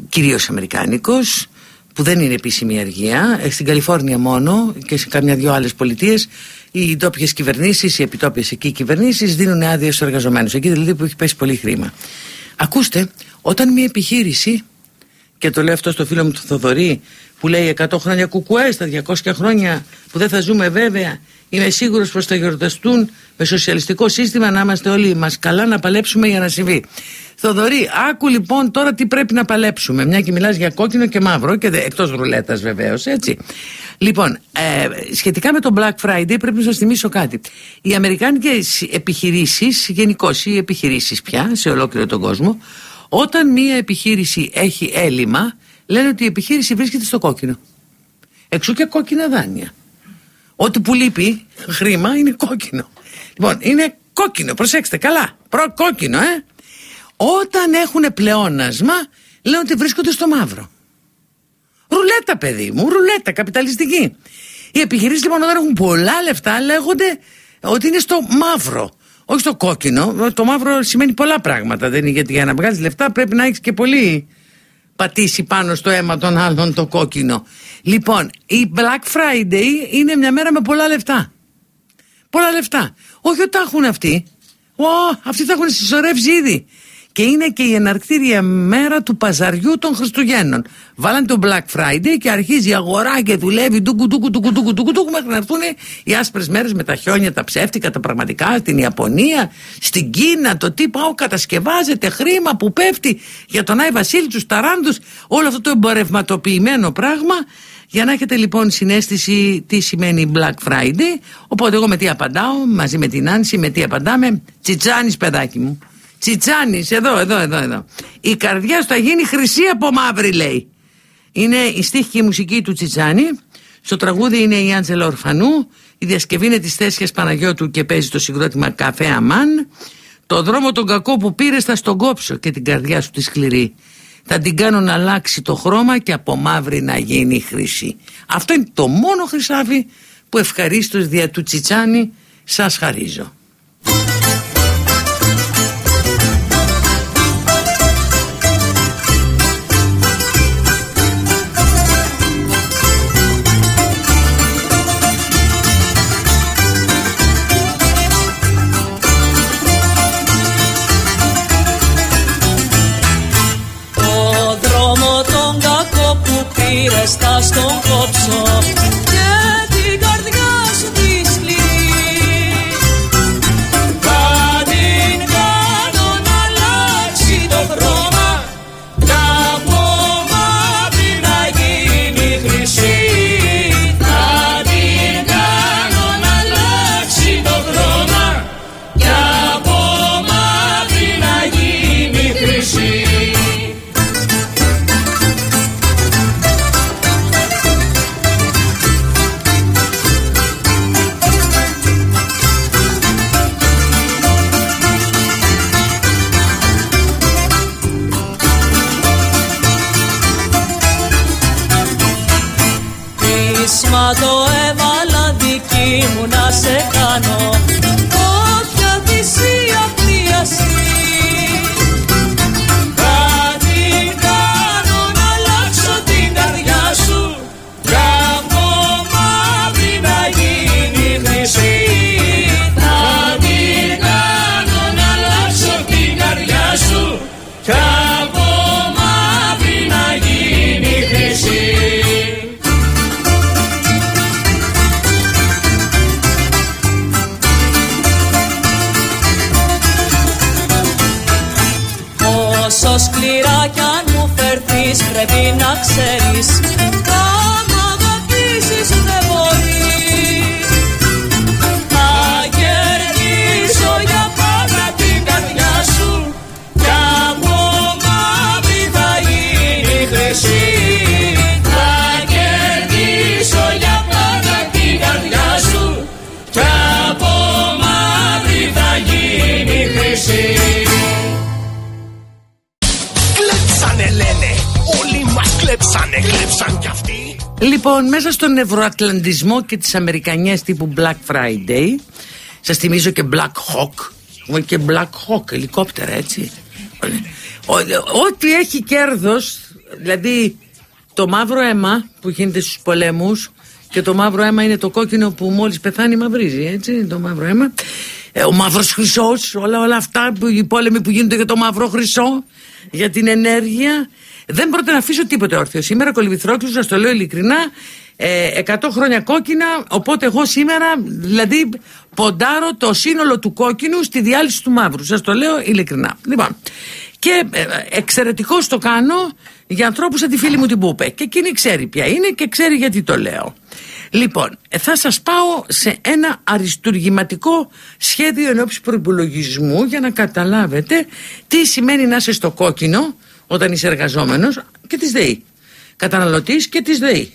κυρίως αμερικάνικος που δεν είναι επίσημη αργία. Ε, στην Καλιφόρνια μόνο και σε καμιά δυο άλλες πολιτείες. Οι ντόπιες κυβερνήσεις, οι επιτόπιες εκεί κυβερνήσεις δίνουν άδειε στους εργαζομένους. Εκεί δηλαδή που έχει πέσει πολύ χρήμα. Ακούστε, όταν μια επιχείρηση, και το λέω αυτό στο φίλο μου του Θοδωρή, που λέει 100 χρόνια κουκουέ, στα 200 χρόνια που δεν θα ζούμε βέβαια, είμαι σίγουρος πως θα γιορταστούν με σοσιαλιστικό σύστημα να είμαστε όλοι μας καλά να παλέψουμε για να συμβεί. Θοδωρή, άκου λοιπόν τώρα τι πρέπει να παλέψουμε. Μια και μιλάς για κόκκινο και μαύρο, και εκτός ρουλέτας βεβαίως, έτσι. Λοιπόν, ε, σχετικά με το Black Friday πρέπει να σας θυμίσω κάτι. Οι αμερικάνικες επιχειρήσεις, γενικώς οι επιχειρήσεις πια σε ολόκληρο τον κόσμο, όταν μία επιχείρηση έχει έλλειμμα, λένε ότι η επιχείρηση βρίσκεται στο κόκκινο. Εξού και κόκκινα δάνεια. Ό,τι που λείπει χρήμα είναι κόκκινο. Λοιπόν, είναι κόκκινο, προσέξτε καλά. Προκόκκινο, ε. Όταν έχουν πλεόνασμα, λένε ότι βρίσκονται στο μαύρο. Ρουλέτα, παιδί μου, ρουλέτα, καπιταλιστική. Οι επιχειρήσεις λοιπόν όταν έχουν πολλά λεφτά λέγονται ότι είναι στο μαύρο. Όχι στο κόκκινο. Το μαύρο σημαίνει πολλά πράγματα. Δεν είναι γιατί για να βγάλεις λεφτά πρέπει να έχεις και πολύ πατήσει πάνω στο αίμα των άλλων το κόκκινο. Λοιπόν, η Black Friday είναι μια μέρα με πολλά λεφτά. Πολλά λεφτά. Όχι ότι τα έχουν αυτοί. Ω, αυτοί τα έχουν συσσωρεύσει ήδη και είναι και η εναρκτήρια μέρα του παζαριού των Χριστουγέννων. Βάλανε το Black Friday και αρχίζει η αγορά και δουλεύει ντούκου ντούκου ντούκου ντούκου ντούκου ντούκου μέχρι να έρθουν οι άσπρες μέρες με τα χιόνια, τα ψεύτικα, τα πραγματικά στην Ιαπωνία, στην Κίνα, το τι πάω κατασκευάζεται, χρήμα που πέφτει για τον Άι Βασίλη, τους ταράντους, όλο αυτό το εμπορευματοποιημένο πράγμα. Για να έχετε λοιπόν συνέστηση τι σημαίνει Black Friday. Οπότε εγώ με τι απαντάω, μαζί με την Άνση, με τι απαντάμε. Τσιτσάνης παιδάκι μου. Τσιτσάνης, εδώ, εδώ, εδώ, εδώ. Η καρδιά σου θα γίνει χρυσή από μαύρη, λέει. Είναι η στίχη και η μουσική του Τσιτσάνη. Στο τραγούδι είναι η Άντζελα Ορφανού. Η διασκευή είναι της Θέσιας Παναγιώτου και παίζει το συγκρότημα Καφέ Αμάν. Το δρόμο τον κακό που πήρες θα στον κόψω και την καρδιά σου τη σκληρή. Θα την κάνω να αλλάξει το χρώμα και από μαύρη να γίνει χρυσή. Αυτό είναι το μόνο χρυσάφι που ευχαρίστως δια του Τσιτσάνη σας χαρίζω. Λοιπόν, μέσα στον ευρωατλαντισμό και τις Αμερικανιές τύπου Black Friday, σας θυμίζω και Black Hawk, έχουμε και Black Hawk, ελικόπτερα έτσι. Ο- Ό,τι έχει κέρδος, δηλαδή το μαύρο αίμα που γίνεται στους πολέμους και το μαύρο αίμα είναι το κόκκινο που μόλις πεθάνει μαυρίζει, έτσι, το μαύρο αίμα. Ε, ο μαύρος χρυσός, όλα, όλα αυτά, που, οι πόλεμοι που γίνονται για το μαύρο χρυσό, για την ενέργεια. Δεν πρόκειται να αφήσω τίποτε όρθιο. Σήμερα κολυμπηθρόκλου, σα το λέω ειλικρινά, ε, 100 χρόνια κόκκινα. Οπότε εγώ σήμερα, δηλαδή, ποντάρω το σύνολο του κόκκινου στη διάλυση του μαύρου. Σας το λέω ειλικρινά. Λοιπόν, και ε, εξαιρετικός το κάνω για ανθρώπους σαν τη φίλη μου την Πούπε. Και εκείνη ξέρει ποια είναι και ξέρει γιατί το λέω. Λοιπόν, ε, θα σας πάω σε ένα αριστουργηματικό σχέδιο ενόψη προπολογισμού για να καταλάβετε τι σημαίνει να είσαι στο κόκκινο όταν είσαι εργαζόμενος και της ΔΕΗ. Καταναλωτής και της ΔΕΗ.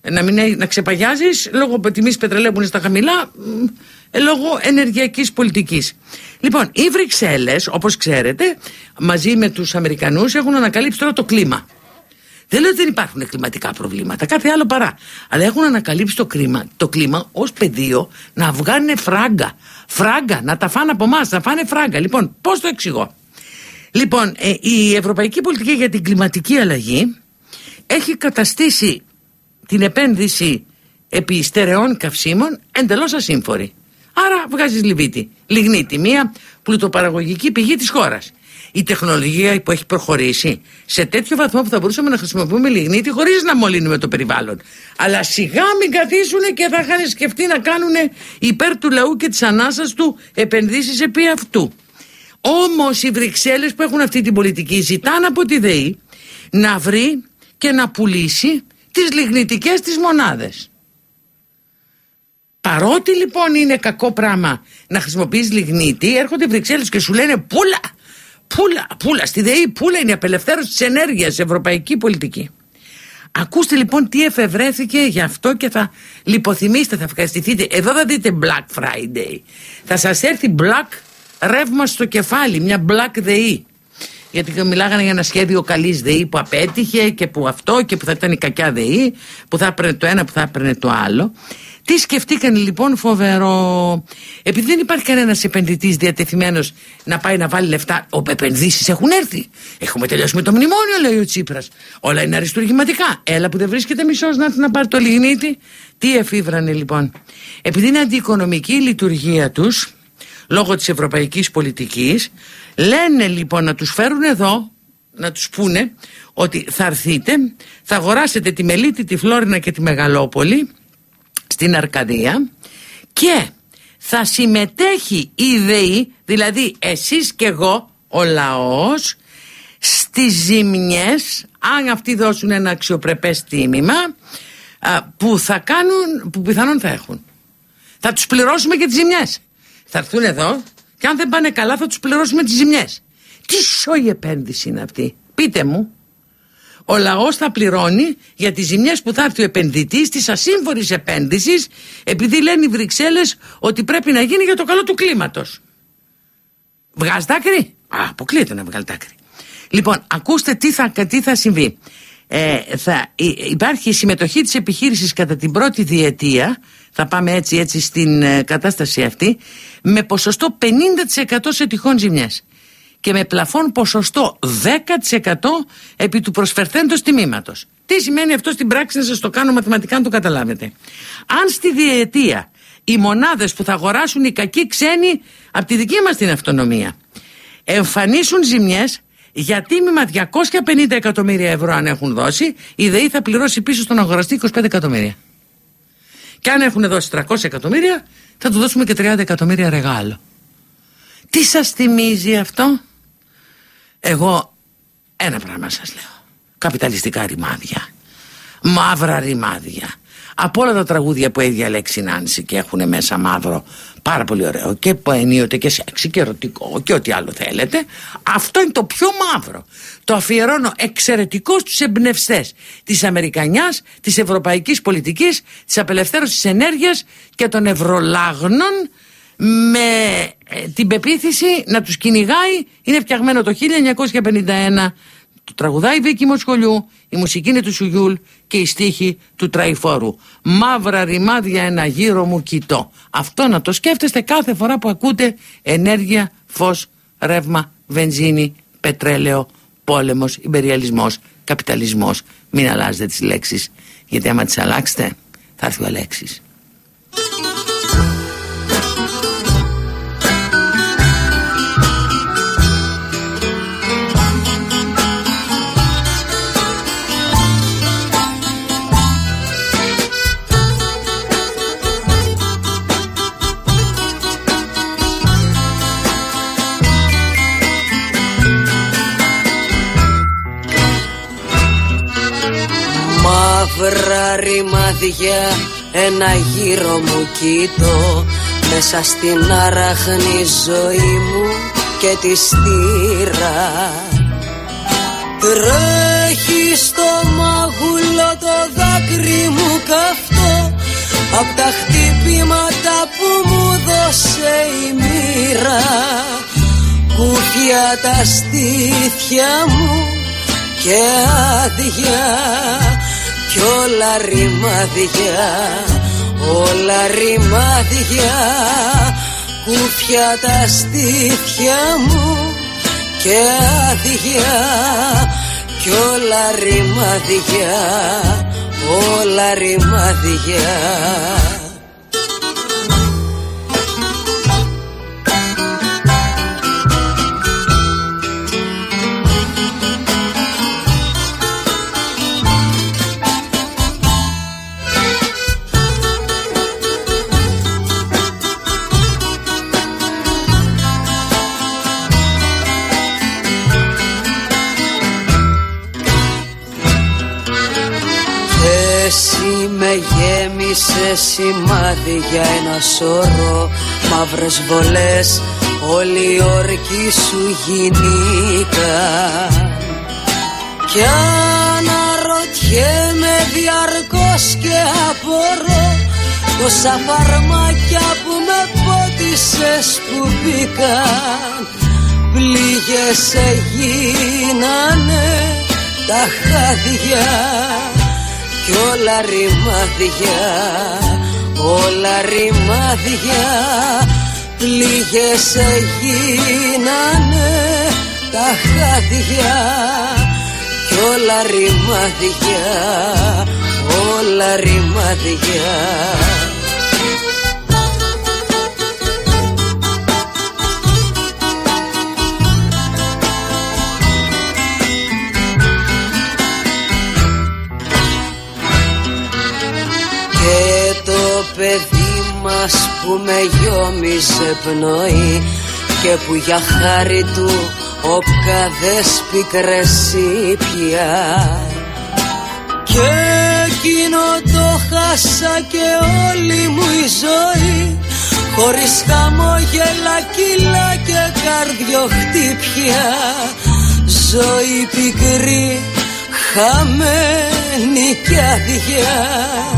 Ε, Να, μην, έ- να ξεπαγιάζεις λόγω τιμής πετρελαίου που είναι στα χαμηλά μ, ε, λόγω ενεργειακής πολιτικής. Λοιπόν, οι Βρυξέλλες, όπως ξέρετε, μαζί με τους Αμερικανούς έχουν ανακαλύψει τώρα το κλίμα. Δεν λέω ότι δεν υπάρχουν κλιματικά προβλήματα, κάτι άλλο παρά. Αλλά έχουν ανακαλύψει το, κλίμα, το κλίμα ως πεδίο να βγάλουν φράγκα. Φράγκα, να τα φάνε από εμάς, να φάνε φράγκα. Λοιπόν, πώς το εξηγώ; Λοιπόν, ε, η Ευρωπαϊκή Πολιτική για την Κλιματική Αλλαγή έχει καταστήσει την επένδυση επί στερεών καυσίμων εντελώς ασύμφορη. Άρα βγάζεις λιβύτη, λιγνίτη, μία πλουτοπαραγωγική πηγή της χώρας. Η τεχνολογία που έχει προχωρήσει σε τέτοιο βαθμό που θα μπορούσαμε να χρησιμοποιούμε λιγνίτη χωρίς να μολύνουμε το περιβάλλον. Αλλά σιγά μην καθίσουν και θα είχαν σκεφτεί να κάνουν υπέρ του λαού και της ανάσα του επενδύσεις επί αυτού. Όμως οι Βρυξέλλες που έχουν αυτή την πολιτική ζητάνε από τη ΔΕΗ να βρει και να πουλήσει τις λιγνητικές της μονάδες. Παρότι λοιπόν είναι κακό πράγμα να χρησιμοποιείς λιγνίτη, έρχονται οι Βρυξέλλες και σου λένε πουλα, πουλα, πουλα, στη ΔΕΗ πουλα είναι η απελευθέρωση της ενέργειας, ευρωπαϊκή πολιτική. Ακούστε λοιπόν τι εφευρέθηκε γι' αυτό και θα λιποθυμήσετε, θα ευχαριστηθείτε. Εδώ θα δείτε Black Friday. Θα σας έρθει Black ρεύμα στο κεφάλι, μια Black ΔΕΗ γιατί μιλάγανε για ένα σχέδιο καλής ΔΕΗ που απέτυχε και που αυτό και που θα ήταν η κακιά ΔΕΗ, που θα έπαιρνε το ένα, που θα έπαιρνε το άλλο. Τι σκεφτήκαν λοιπόν φοβερό. Επειδή δεν υπάρχει κανένας επενδυτής διατεθειμένος να πάει να βάλει λεφτά, όπου επενδύσεις έχουν έρθει. Έχουμε τελειώσει με το μνημόνιο, λέει ο Τσίπρας. Όλα είναι αριστούργηματικά. Έλα που δεν βρίσκεται μισός να έρθει να πάρει το λιγνίτη. Τι εφήβρανε λοιπόν. Επειδή είναι αντιοικονομική η λειτουργία τους, λόγω της ευρωπαϊκής πολιτικής λένε λοιπόν να τους φέρουν εδώ να τους πούνε ότι θα έρθείτε θα αγοράσετε τη Μελίτη, τη Φλόρινα και τη Μεγαλόπολη στην Αρκαδία και θα συμμετέχει η ΔΕΗ δηλαδή εσείς και εγώ ο λαός στις ζημιές αν αυτοί δώσουν ένα αξιοπρεπές τίμημα που θα κάνουν που πιθανόν θα έχουν. Θα τους πληρώσουμε και τις ζημιές θα έρθουν εδώ και αν δεν πάνε καλά θα τους πληρώσουμε τις ζημιές. Τι σόη επένδυση είναι αυτή. Πείτε μου. Ο λαός θα πληρώνει για τις ζημιές που θα έρθει ο επενδυτής της ασύμφορης επένδυσης επειδή λένε οι Βρυξέλλες ότι πρέπει να γίνει για το καλό του κλίματος. Βγάζεις δάκρυ. Α, αποκλείεται να βγάλει δάκρυ. Λοιπόν, ακούστε τι θα, τι θα συμβεί. Ε, θα, υπάρχει η συμμετοχή της επιχείρησης κατά την πρώτη διετία θα πάμε έτσι έτσι στην ε, κατάσταση αυτή με ποσοστό 50% σε τυχόν ζημιές και με πλαφόν ποσοστό 10% επί του προσφερθέντος τιμήματος. Τι σημαίνει αυτό στην πράξη να σας το κάνω μαθηματικά να το καταλάβετε. Αν στη διετία οι μονάδες που θα αγοράσουν οι κακοί ξένοι από τη δική μας την αυτονομία εμφανίσουν ζημιές για τίμημα 250 εκατομμύρια ευρώ αν έχουν δώσει η ΔΕΗ θα πληρώσει πίσω στον αγοραστή 25 εκατομμύρια. Και αν έχουν δώσει 300 εκατομμύρια, θα του δώσουμε και 30 εκατομμύρια ρεγάλο. Τι σας θυμίζει αυτό; Εγώ ένα πράγμα σας λέω. Καπιταλιστικά ρημάδια. Μαύρα ρημάδια από όλα τα τραγούδια που έχει διαλέξει η Νάνση και έχουν μέσα μαύρο πάρα πολύ ωραίο. Και ενίοτε και σεξι και ερωτικό και ό,τι άλλο θέλετε. Αυτό είναι το πιο μαύρο. Το αφιερώνω εξαιρετικό στους εμπνευστές της Αμερικανιάς της ευρωπαϊκής πολιτικής της απελευθέρωσης ενέργειας και των ευρωλάγνων με ε, την πεποίθηση να τους κυνηγάει. Είναι φτιαγμένο το 1951 το τραγουδάει Βίκη Μοσχολιού, η μουσική είναι του Σουγιούλ και η στίχη του Τραϊφόρου. Μαύρα ρημάδια ένα γύρο μου κοιτώ. Αυτό να το σκέφτεστε κάθε φορά που ακούτε ενέργεια, φως, ρεύμα, βενζίνη, πετρέλαιο, πόλεμος, υπεριαλισμός, καπιταλισμός. Μην αλλάζετε τις λέξεις, γιατί άμα τις αλλάξετε θα έρθει ο Αλέξης. Μαύρα ρημάδια ένα γύρο μου κοίτω μέσα στην αράχνη ζωή μου και τη στήρα. Τρέχει στο μαγούλο το δάκρυ μου καυτό. Απ' τα χτυπήματα που μου δώσε η μοίρα. Κούφια τα στήθια μου και άδεια κι όλα ρημάδια, όλα ρημάδια Κούφια τα στήθια μου και άδεια. Κι όλα ρημάδια, όλα ρημάδια σε σημάδι για ένα σώρο Μαύρες βολές. Όλη η όρκη σου γυνήκα Κι αναρωτιέμαι διαρκώς και απορώ Τόσα φαρμάκια που με πότισες που μπήκαν. Πλήγες γίνανε τα χάδια κι όλα ρημάδια, όλα ρημάδια πληγές γίνανε τα χάδια. Κι όλα ρημάδια, όλα ρημάδια μας που με γιόμιζε πνοή και που για χάρη του όκαδες πικρές πια και εκείνο το χάσα και όλη μου η ζωή χωρίς χαμόγελα κύλα και καρδιοχτύπια ζωή πικρή χαμένη και αδειά κι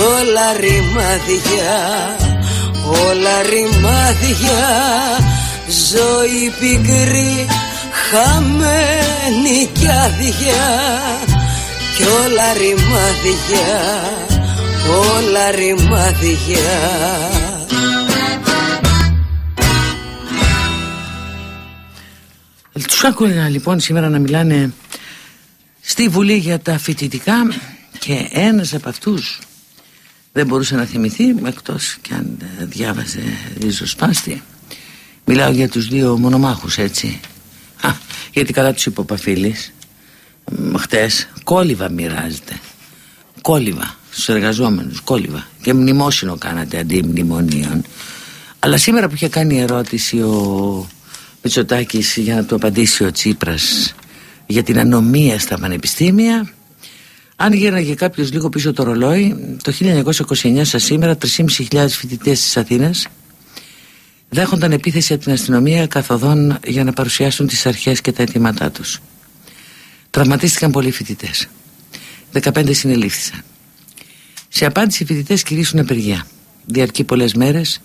όλα ρημάδια, όλα ρημάδια Ζωή πικρή, χαμένη κι άδεια. Κι όλα ρημάδια, όλα ρημάδια. Τους άκουγα λοιπόν σήμερα να μιλάνε στη Βουλή για τα φοιτητικά και ένας από αυτούς δεν μπορούσε να θυμηθεί εκτός και αν διάβαζε ριζοσπάστη. Μιλάω για τους δύο μονομάχους έτσι. Α, γιατί καλά τους είπε ο Παφίλης. Χτες κόλυβα μοιράζεται. Κόλυβα στους εργαζόμενους κόλυβα και μνημόσυνο κάνατε αντί μνημονίων. Αλλά σήμερα που είχε κάνει ερώτηση ο Μητσοτάκης για να του απαντήσει ο Τσίπρας για την ανομία στα πανεπιστήμια αν γύρναγε κάποιος λίγο πίσω το ρολόι, το 1929 σας σήμερα 3.500 φοιτητές τη Αθήνα δέχονταν επίθεση από την αστυνομία καθοδόν για να παρουσιάσουν τις αρχές και τα αιτήματά τους. Τραυματίστηκαν πολλοί φοιτητές. 15 συνελήφθησαν. Σε απάντηση, οι φοιτητές κηρύσσουν απεργία. Διαρκεί πολλές μέρες,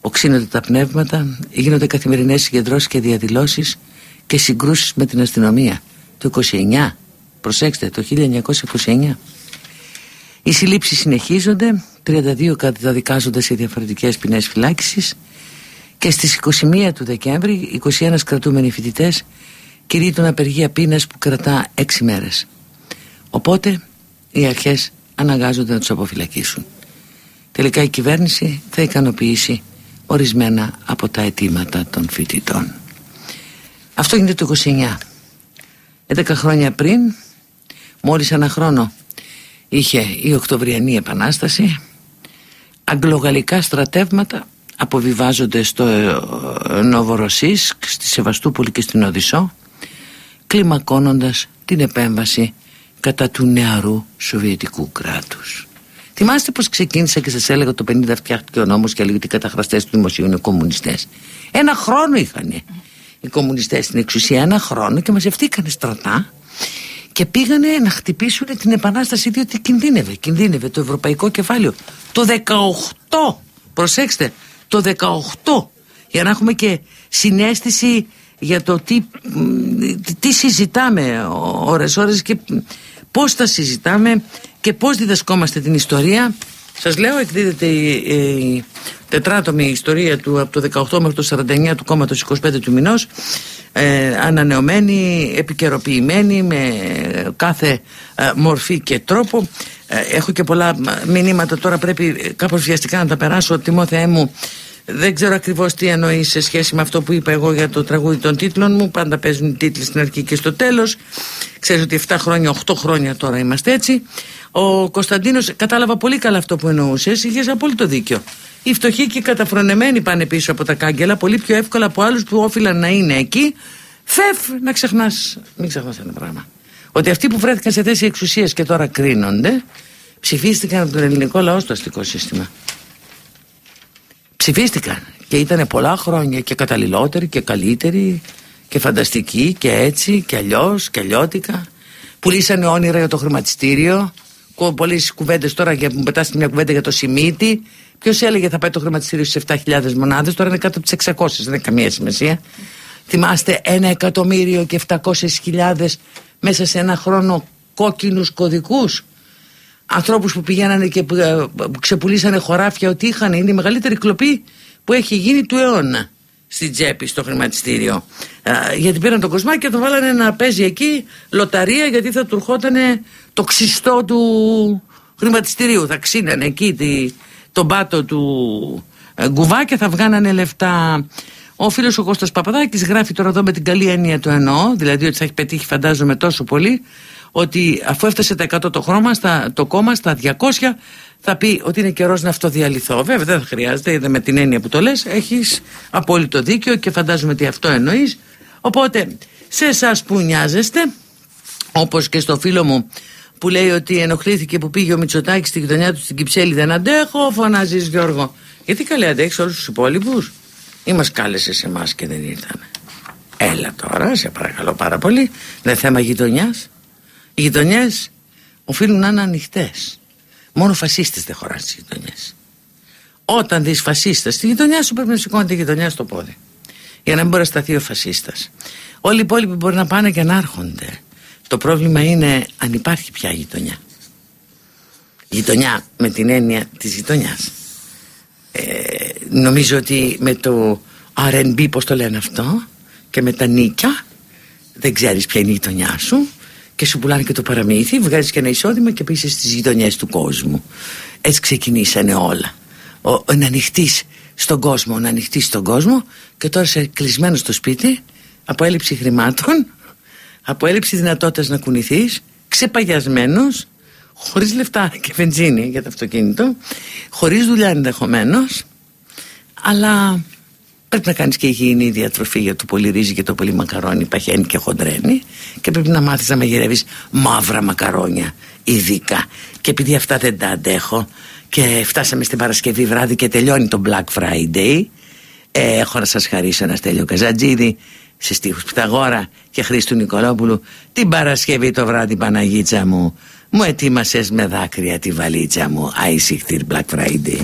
οξύνονται τα πνεύματα, γίνονται καθημερινές συγκεντρώσεις και διαδηλώσεις και συγκρούσεις με την αστυνομία. Το 29 Προσέξτε, το 1929. Οι συλλήψεις συνεχίζονται, 32 καταδικάζονται σε διαφορετικές ποινές φυλάκισης και στις 21 του Δεκέμβρη 21 κρατούμενοι φοιτητές κηρύττουν απεργία πείνας που κρατά 6 μέρες. Οπότε οι αρχές αναγκάζονται να τους αποφυλακίσουν. Τελικά η κυβέρνηση θα ικανοποιήσει ορισμένα από τα αιτήματα των φοιτητών. Αυτό γίνεται το 29. 11 χρόνια πριν Μόλις ένα χρόνο είχε η Οκτωβριανή Επανάσταση Αγγλογαλλικά στρατεύματα αποβιβάζονται στο ε, Νοβοροσίσκ, στη Σεβαστούπολη και στην Οδυσσό κλιμακώνοντας την επέμβαση κατά του νεαρού Σοβιετικού κράτους. Θυμάστε πως ξεκίνησα και σας έλεγα το 50 φτιάχτηκε ο νόμος και έλεγε ότι οι καταχραστές του δημοσίου είναι κομμουνιστές. Ένα χρόνο είχαν οι κομμουνιστές στην εξουσία, ένα χρόνο και μαζευτήκανε στρατά και πήγανε να χτυπήσουν την επανάσταση διότι κινδύνευε, κινδύνευε το ευρωπαϊκό κεφάλαιο. Το 18, προσέξτε, το 18 για να έχουμε και συνέστηση για το τι, τι συζητάμε ώρες ώρες και πώς τα συζητάμε και πώς διδασκόμαστε την ιστορία σας λέω εκδίδεται η, η τετράτομη ιστορία του από το 18 μέχρι το 49 του κόμματος 25 του μηνός ε, ανανεωμένη, επικαιροποιημένη με κάθε ε, μορφή και τρόπο. Ε, έχω και πολλά μηνύματα τώρα πρέπει κάπως βιαστικά να τα περάσω. Τιμόθεέ μου δεν ξέρω ακριβώς τι εννοείς σε σχέση με αυτό που είπα εγώ για το τραγούδι των τίτλων μου. Πάντα παίζουν οι τίτλοι στην αρχή και στο τέλος. Ξέρεις ότι 7 χρόνια, 8 χρόνια τώρα είμαστε έτσι. Ο Κωνσταντίνος κατάλαβα πολύ καλά αυτό που εννοούσες. Είχες απόλυτο δίκιο. Οι φτωχοί και οι καταφρονεμένοι πάνε πίσω από τα κάγκελα πολύ πιο εύκολα από άλλους που όφυλαν να είναι εκεί. Φεφ, να ξεχνάς. Μην ξεχνάς ένα πράγμα. Ότι αυτοί που βρέθηκαν σε θέση εξουσίας και τώρα κρίνονται, ψηφίστηκαν από τον ελληνικό λαό στο αστικό σύστημα ψηφίστηκαν και ήταν πολλά χρόνια και καταλληλότεροι και καλύτεροι και φανταστικοί και έτσι και αλλιώς και αλλιώτικα. Πουλήσανε όνειρα για το χρηματιστήριο. Πολλές κουβέντες τώρα για που πετάσετε μια κουβέντα για το Σιμίτι. Ποιος έλεγε θα πάει το χρηματιστήριο στις 7.000 μονάδες, τώρα είναι κάτω από τις 600, δεν έχει καμία σημασία. Θυμάστε ένα εκατομμύριο και 700.000 μέσα σε ένα χρόνο κόκκινους κωδικούς ανθρώπους που πηγαίνανε και ε, ξεπουλήσανε χωράφια ότι είχαν είναι η μεγαλύτερη κλοπή που έχει γίνει του αιώνα στην τσέπη στο χρηματιστήριο. Ε, γιατί πήραν το κοσμάκι και το βάλανε να παίζει εκεί λοταρία γιατί θα του ερχότανε το ξυστό του χρηματιστηρίου. Θα ξύνανε εκεί τη, τον πάτο του ε, γκουβά και θα βγάνανε λεφτά. Ο φίλος ο Κώστας Παπαδάκης γράφει τώρα εδώ με την καλή έννοια το εννοώ, δηλαδή ότι θα έχει πετύχει φαντάζομαι τόσο πολύ, ότι αφού έφτασε τα 100 το, χρώμα, στα, το κόμμα στα 200 θα πει ότι είναι καιρός να αυτοδιαλυθώ. Βέβαια δεν θα χρειάζεται, είδε με την έννοια που το λες, έχεις απόλυτο δίκιο και φαντάζομαι ότι αυτό εννοείς. Οπότε σε εσάς που νοιάζεστε, όπως και στο φίλο μου που λέει ότι ενοχλήθηκε που πήγε ο Μητσοτάκης στη γειτονιά του στην Κυψέλη δεν αντέχω, φωνάζεις Γιώργο. Γιατί καλή αντέχεις όλους τους υπόλοιπους ή μας κάλεσες σε εμάς και δεν ήρθαμε. Έλα τώρα, σε παρακαλώ πάρα πολύ. Είναι θέμα γειτονιάς. Οι γειτονιές οφείλουν να είναι ανοιχτές. Μόνο φασίστες δεν χωράνε στις γειτονιές. Όταν δεις φασίστα στη γειτονιά σου πρέπει να σηκώνεται η γειτονιά στο πόδι. Για να μην μπορεί να σταθεί ο φασίστας. Όλοι οι υπόλοιποι μπορεί να πάνε και να έρχονται. Το πρόβλημα είναι αν υπάρχει πια γειτονιά. Γειτονιά με την έννοια της γειτονιάς. Ε, νομίζω ότι με το R&B πώς το λένε αυτό και με τα νίκια δεν ξέρεις ποια είναι η γειτονιά σου και σου πουλάνε και το παραμύθι βγάζεις και ένα εισόδημα και πείσαι στις γειτονιές του κόσμου. Έτσι ξεκινήσανε όλα. Ο, να ανοιχτείς στον κόσμο να ανοιχτείς στον κόσμο και τώρα είσαι κλεισμένος στο σπίτι από έλλειψη χρημάτων από έλλειψη δυνατότητας να κουνηθείς ξεπαγιασμένος χωρίς λεφτά και βενζίνη για το αυτοκίνητο χωρίς δουλειά ενδεχομένως, αλλά πρέπει να κάνεις και υγιεινή διατροφή για το πολύ ρύζι και το πολύ μακαρόνι παχαίνει και χοντρένει και πρέπει να μάθεις να μαγειρεύεις μαύρα μακαρόνια ειδικά. Και επειδή αυτά δεν τα αντέχω και φτάσαμε στην Παρασκευή βράδυ και τελειώνει το Black Friday ε, έχω να σας χαρίσω ένα στέλιο Καζατζίδη σε στίχους Πιταγόρα και Χρήστου Νικολόπουλου. Την Παρασκευή το βράδυ Παναγίτσα μου μου ετοίμασες με δάκρυα τη βαλίτσα μου. Άισιχτηρ Black Friday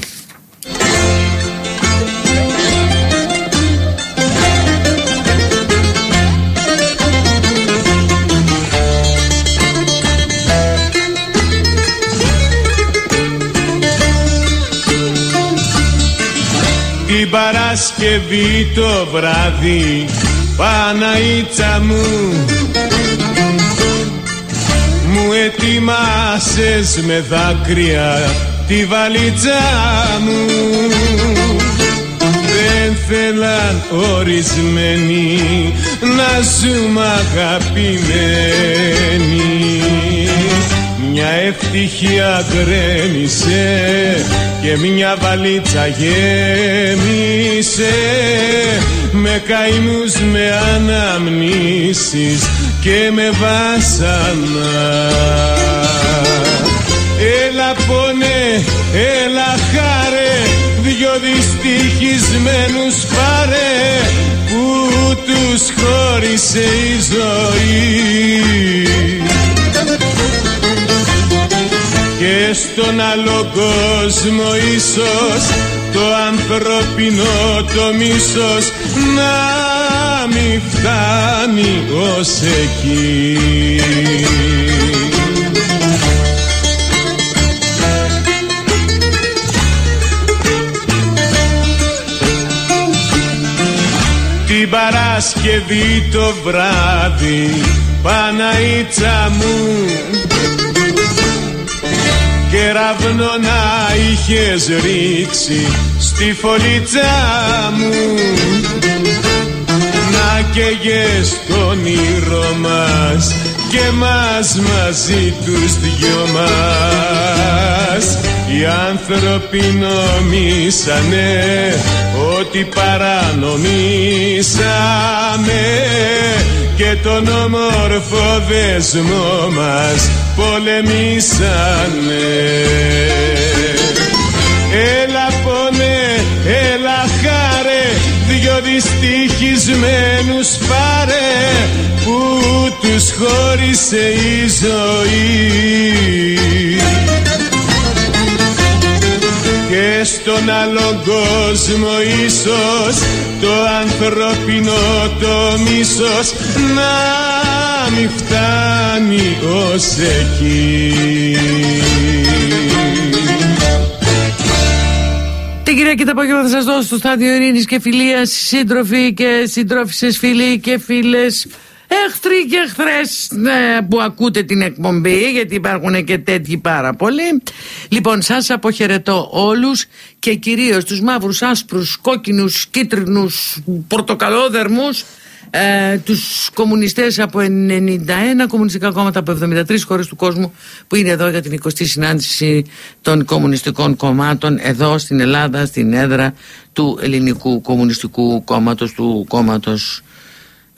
Την Παρασκευή το βράδυ Παναίτσα μου. Μου ετοιμάσες με δάκρυα τη βαλίτσα μου. Δεν θέλαν ορισμένοι να ζούμε αγαπημένοι. Μια ευτυχία γκρέμισε και μια βαλίτσα γέμισε με καημούς με αναμνήσεις και με βάσανα. Έλα πόνε, έλα χάρε δυο δυστυχισμένους πάρε που τους χώρισε η ζωή στον άλλο κόσμο ίσως το ανθρωπινό το μίσος να μη φτάνει ως εκεί. Την Παρασκευή το βράδυ Παναίτσα μου κεραυνό να είχες ρίξει στη φωλίτσα μου. Να καίγες τον ήρω μας και μας μαζί τους δυο μας. Οι άνθρωποι νομίσανε ότι παρανομήσαμε και τον όμορφο δεσμό μας πολεμήσανε. Έλα πόνε, έλα χάρε δυο δυστυχισμένους πάρε που τους χώρισε η ζωή. Και στον άλλο κόσμο ίσως το ανθρωπινό το μίσος να μην φτάνει ως εκεί. Την Κυριακή το απόγευμα θα σας δώσω στο στάδιο ειρήνης και φιλίας σύντροφοι και συντρόφισσες φίλοι και φίλες Έχθροι και εχθρές ναι, που ακούτε την εκπομπή, γιατί υπάρχουν και τέτοιοι πάρα πολλοί. Λοιπόν, σας αποχαιρετώ όλους και κυρίως τους μαύρους, άσπρους, κόκκινους, κίτρινους, πορτοκαλόδερμους. Ε, τους κομμουνιστές από 91 κομμουνιστικά κόμματα από 73 χώρες του κόσμου που είναι εδώ για την 20η συνάντηση των κομμουνιστικών κομμάτων εδώ στην Ελλάδα στην έδρα του ελληνικού κομμουνιστικού κόμματος του κόμματος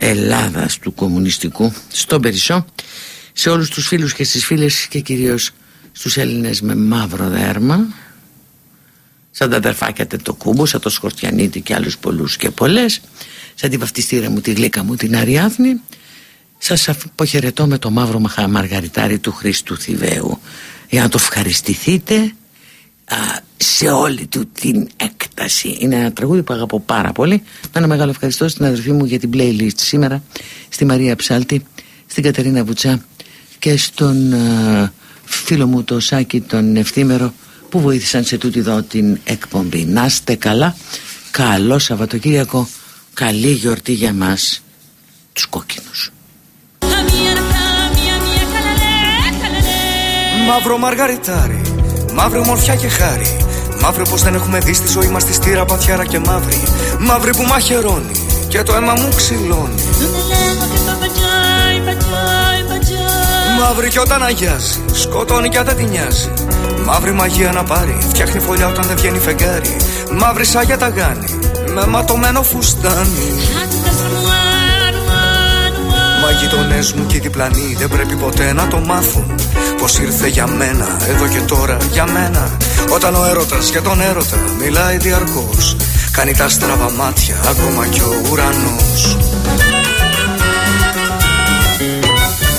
Ελλάδας του κομμουνιστικού στον Περισσό σε όλους τους φίλους και στις φίλες και κυρίως στους Έλληνες με μαύρο δέρμα. Σαν τα αδερφάκια το κούμπο, σαν το Σκορτιανίτη και άλλους πολλούς και πολλές. Σαν τη βαφτιστήρα μου, τη γλύκα μου, την Αριάθνη. Σας αποχαιρετώ με το μαύρο μαργαριτάρι του Χριστού Θηβαίου. Για να το ευχαριστηθείτε σε όλη του την έκταση. Είναι ένα τραγούδι που αγαπώ πάρα πολύ. Να ένα μεγάλο ευχαριστώ στην αδερφή μου για την playlist σήμερα, στη Μαρία Ψάλτη, στην Κατερίνα Βουτσά και στον φίλο μου το Σάκη τον Ευθύμερο που βοήθησαν σε τούτη εδώ την εκπομπή. Να είστε καλά, καλό Σαββατοκύριακο, καλή γιορτή για μας τους κόκκινους. Μαύρο μαργαριτάρι Μαύρη ομορφιά και χάρη. Μαύρη πως δεν έχουμε δει στη ζωή μας τη στήρα παθιάρα και μαύρη. Μαύρη που μαχαιρώνει και το αίμα μου ξυλώνει. Μαύρη κι όταν αγιάζει, σκοτώνει κι αν δεν την νοιάζει. Μαύρη μαγεία να πάρει, φτιάχνει φωλιά όταν δεν βγαίνει φεγγάρι. Μαύρη σαν για τα γάνη, με ματωμένο φουστάνι. Μα οι γειτονές μου και οι διπλανοί δεν πρέπει ποτέ να το μάθουν Πως ήρθε για μένα, εδώ και τώρα για μένα. Όταν ο έρωτας για τον έρωτα μιλάει διαρκώς Κάνει τα στραβά μάτια ακόμα κι ο ουρανός.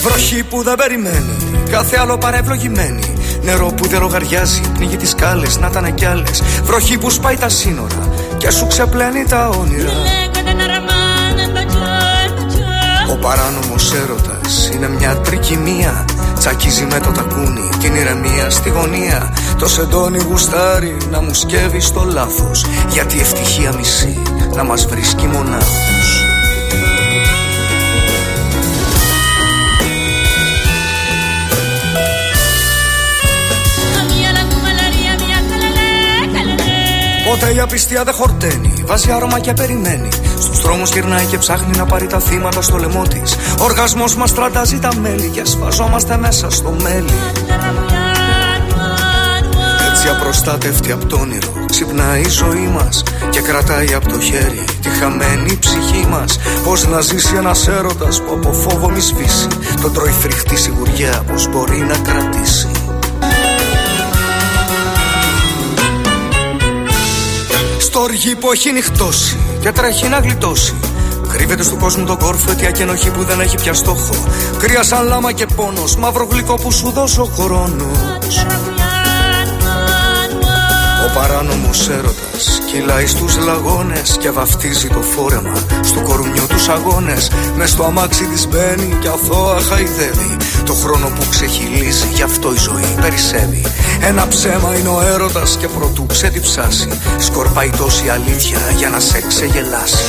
Βροχή που δεν περιμένει, κάθε άλλο παρευλογημένη. Νερό που δεν λογαριάζει, πνίγει τις σκάλες, να ήταν κι άλλες Βροχή που σπάει τα σύνορα και σου ξεπλένει τα όνειρα παράνομος έρωτας. Είναι μια τρικυμία. Τσακίζει με το τακούνι. Την ηρεμία στη γωνία. Το σεντόνι γουστάρει να μου σκεύει στο λάθος. Γιατί ευτυχία μισή να μας βρίσκει μονάχος Ποτέ η απιστία δεν χορταίνει, βάζει άρωμα και περιμένει. Στους δρόμους γυρνάει και ψάχνει να πάρει τα θύματα στο λαιμό της. Οργασμός μας τραντάζει τα μέλη και σφαζόμαστε μέσα στο μέλι. Έτσι απροστάτευτη από το όνειρο ξυπνάει η ζωή μας και κρατάει από το χέρι τη χαμένη ψυχή μας. Πώς να ζήσει ένας έρωτας που από φόβο μη σβήσει. Τον τρώει φρικτή σιγουριά πώς μπορεί να κρατήσει. Στοργή που έχει νυχτώσει και τρέχει να γλιτώσει. Κρύβεται στο κόσμο τον κόρφο αιτία ενοχή που δεν έχει πια στόχο. Κρύα σαν λάμα και πόνος, μαύρο γλυκό που σου δώσω χρόνος. Παράνομος έρωτας. Κυλάει στους λαγώνες και βαφτίζει το φόρεμα. Στο κορουνιό τους αγώνες μες στο αμάξι της μπαίνει και αθώα χαϊδεύει. Το χρόνο που ξεχυλίζει γι' αυτό η ζωή περισσεύει. Ένα ψέμα είναι ο έρωτας και προτού ξεδιψάσει. Σκορπάει τόση αλήθεια για να σε ξεγελάσει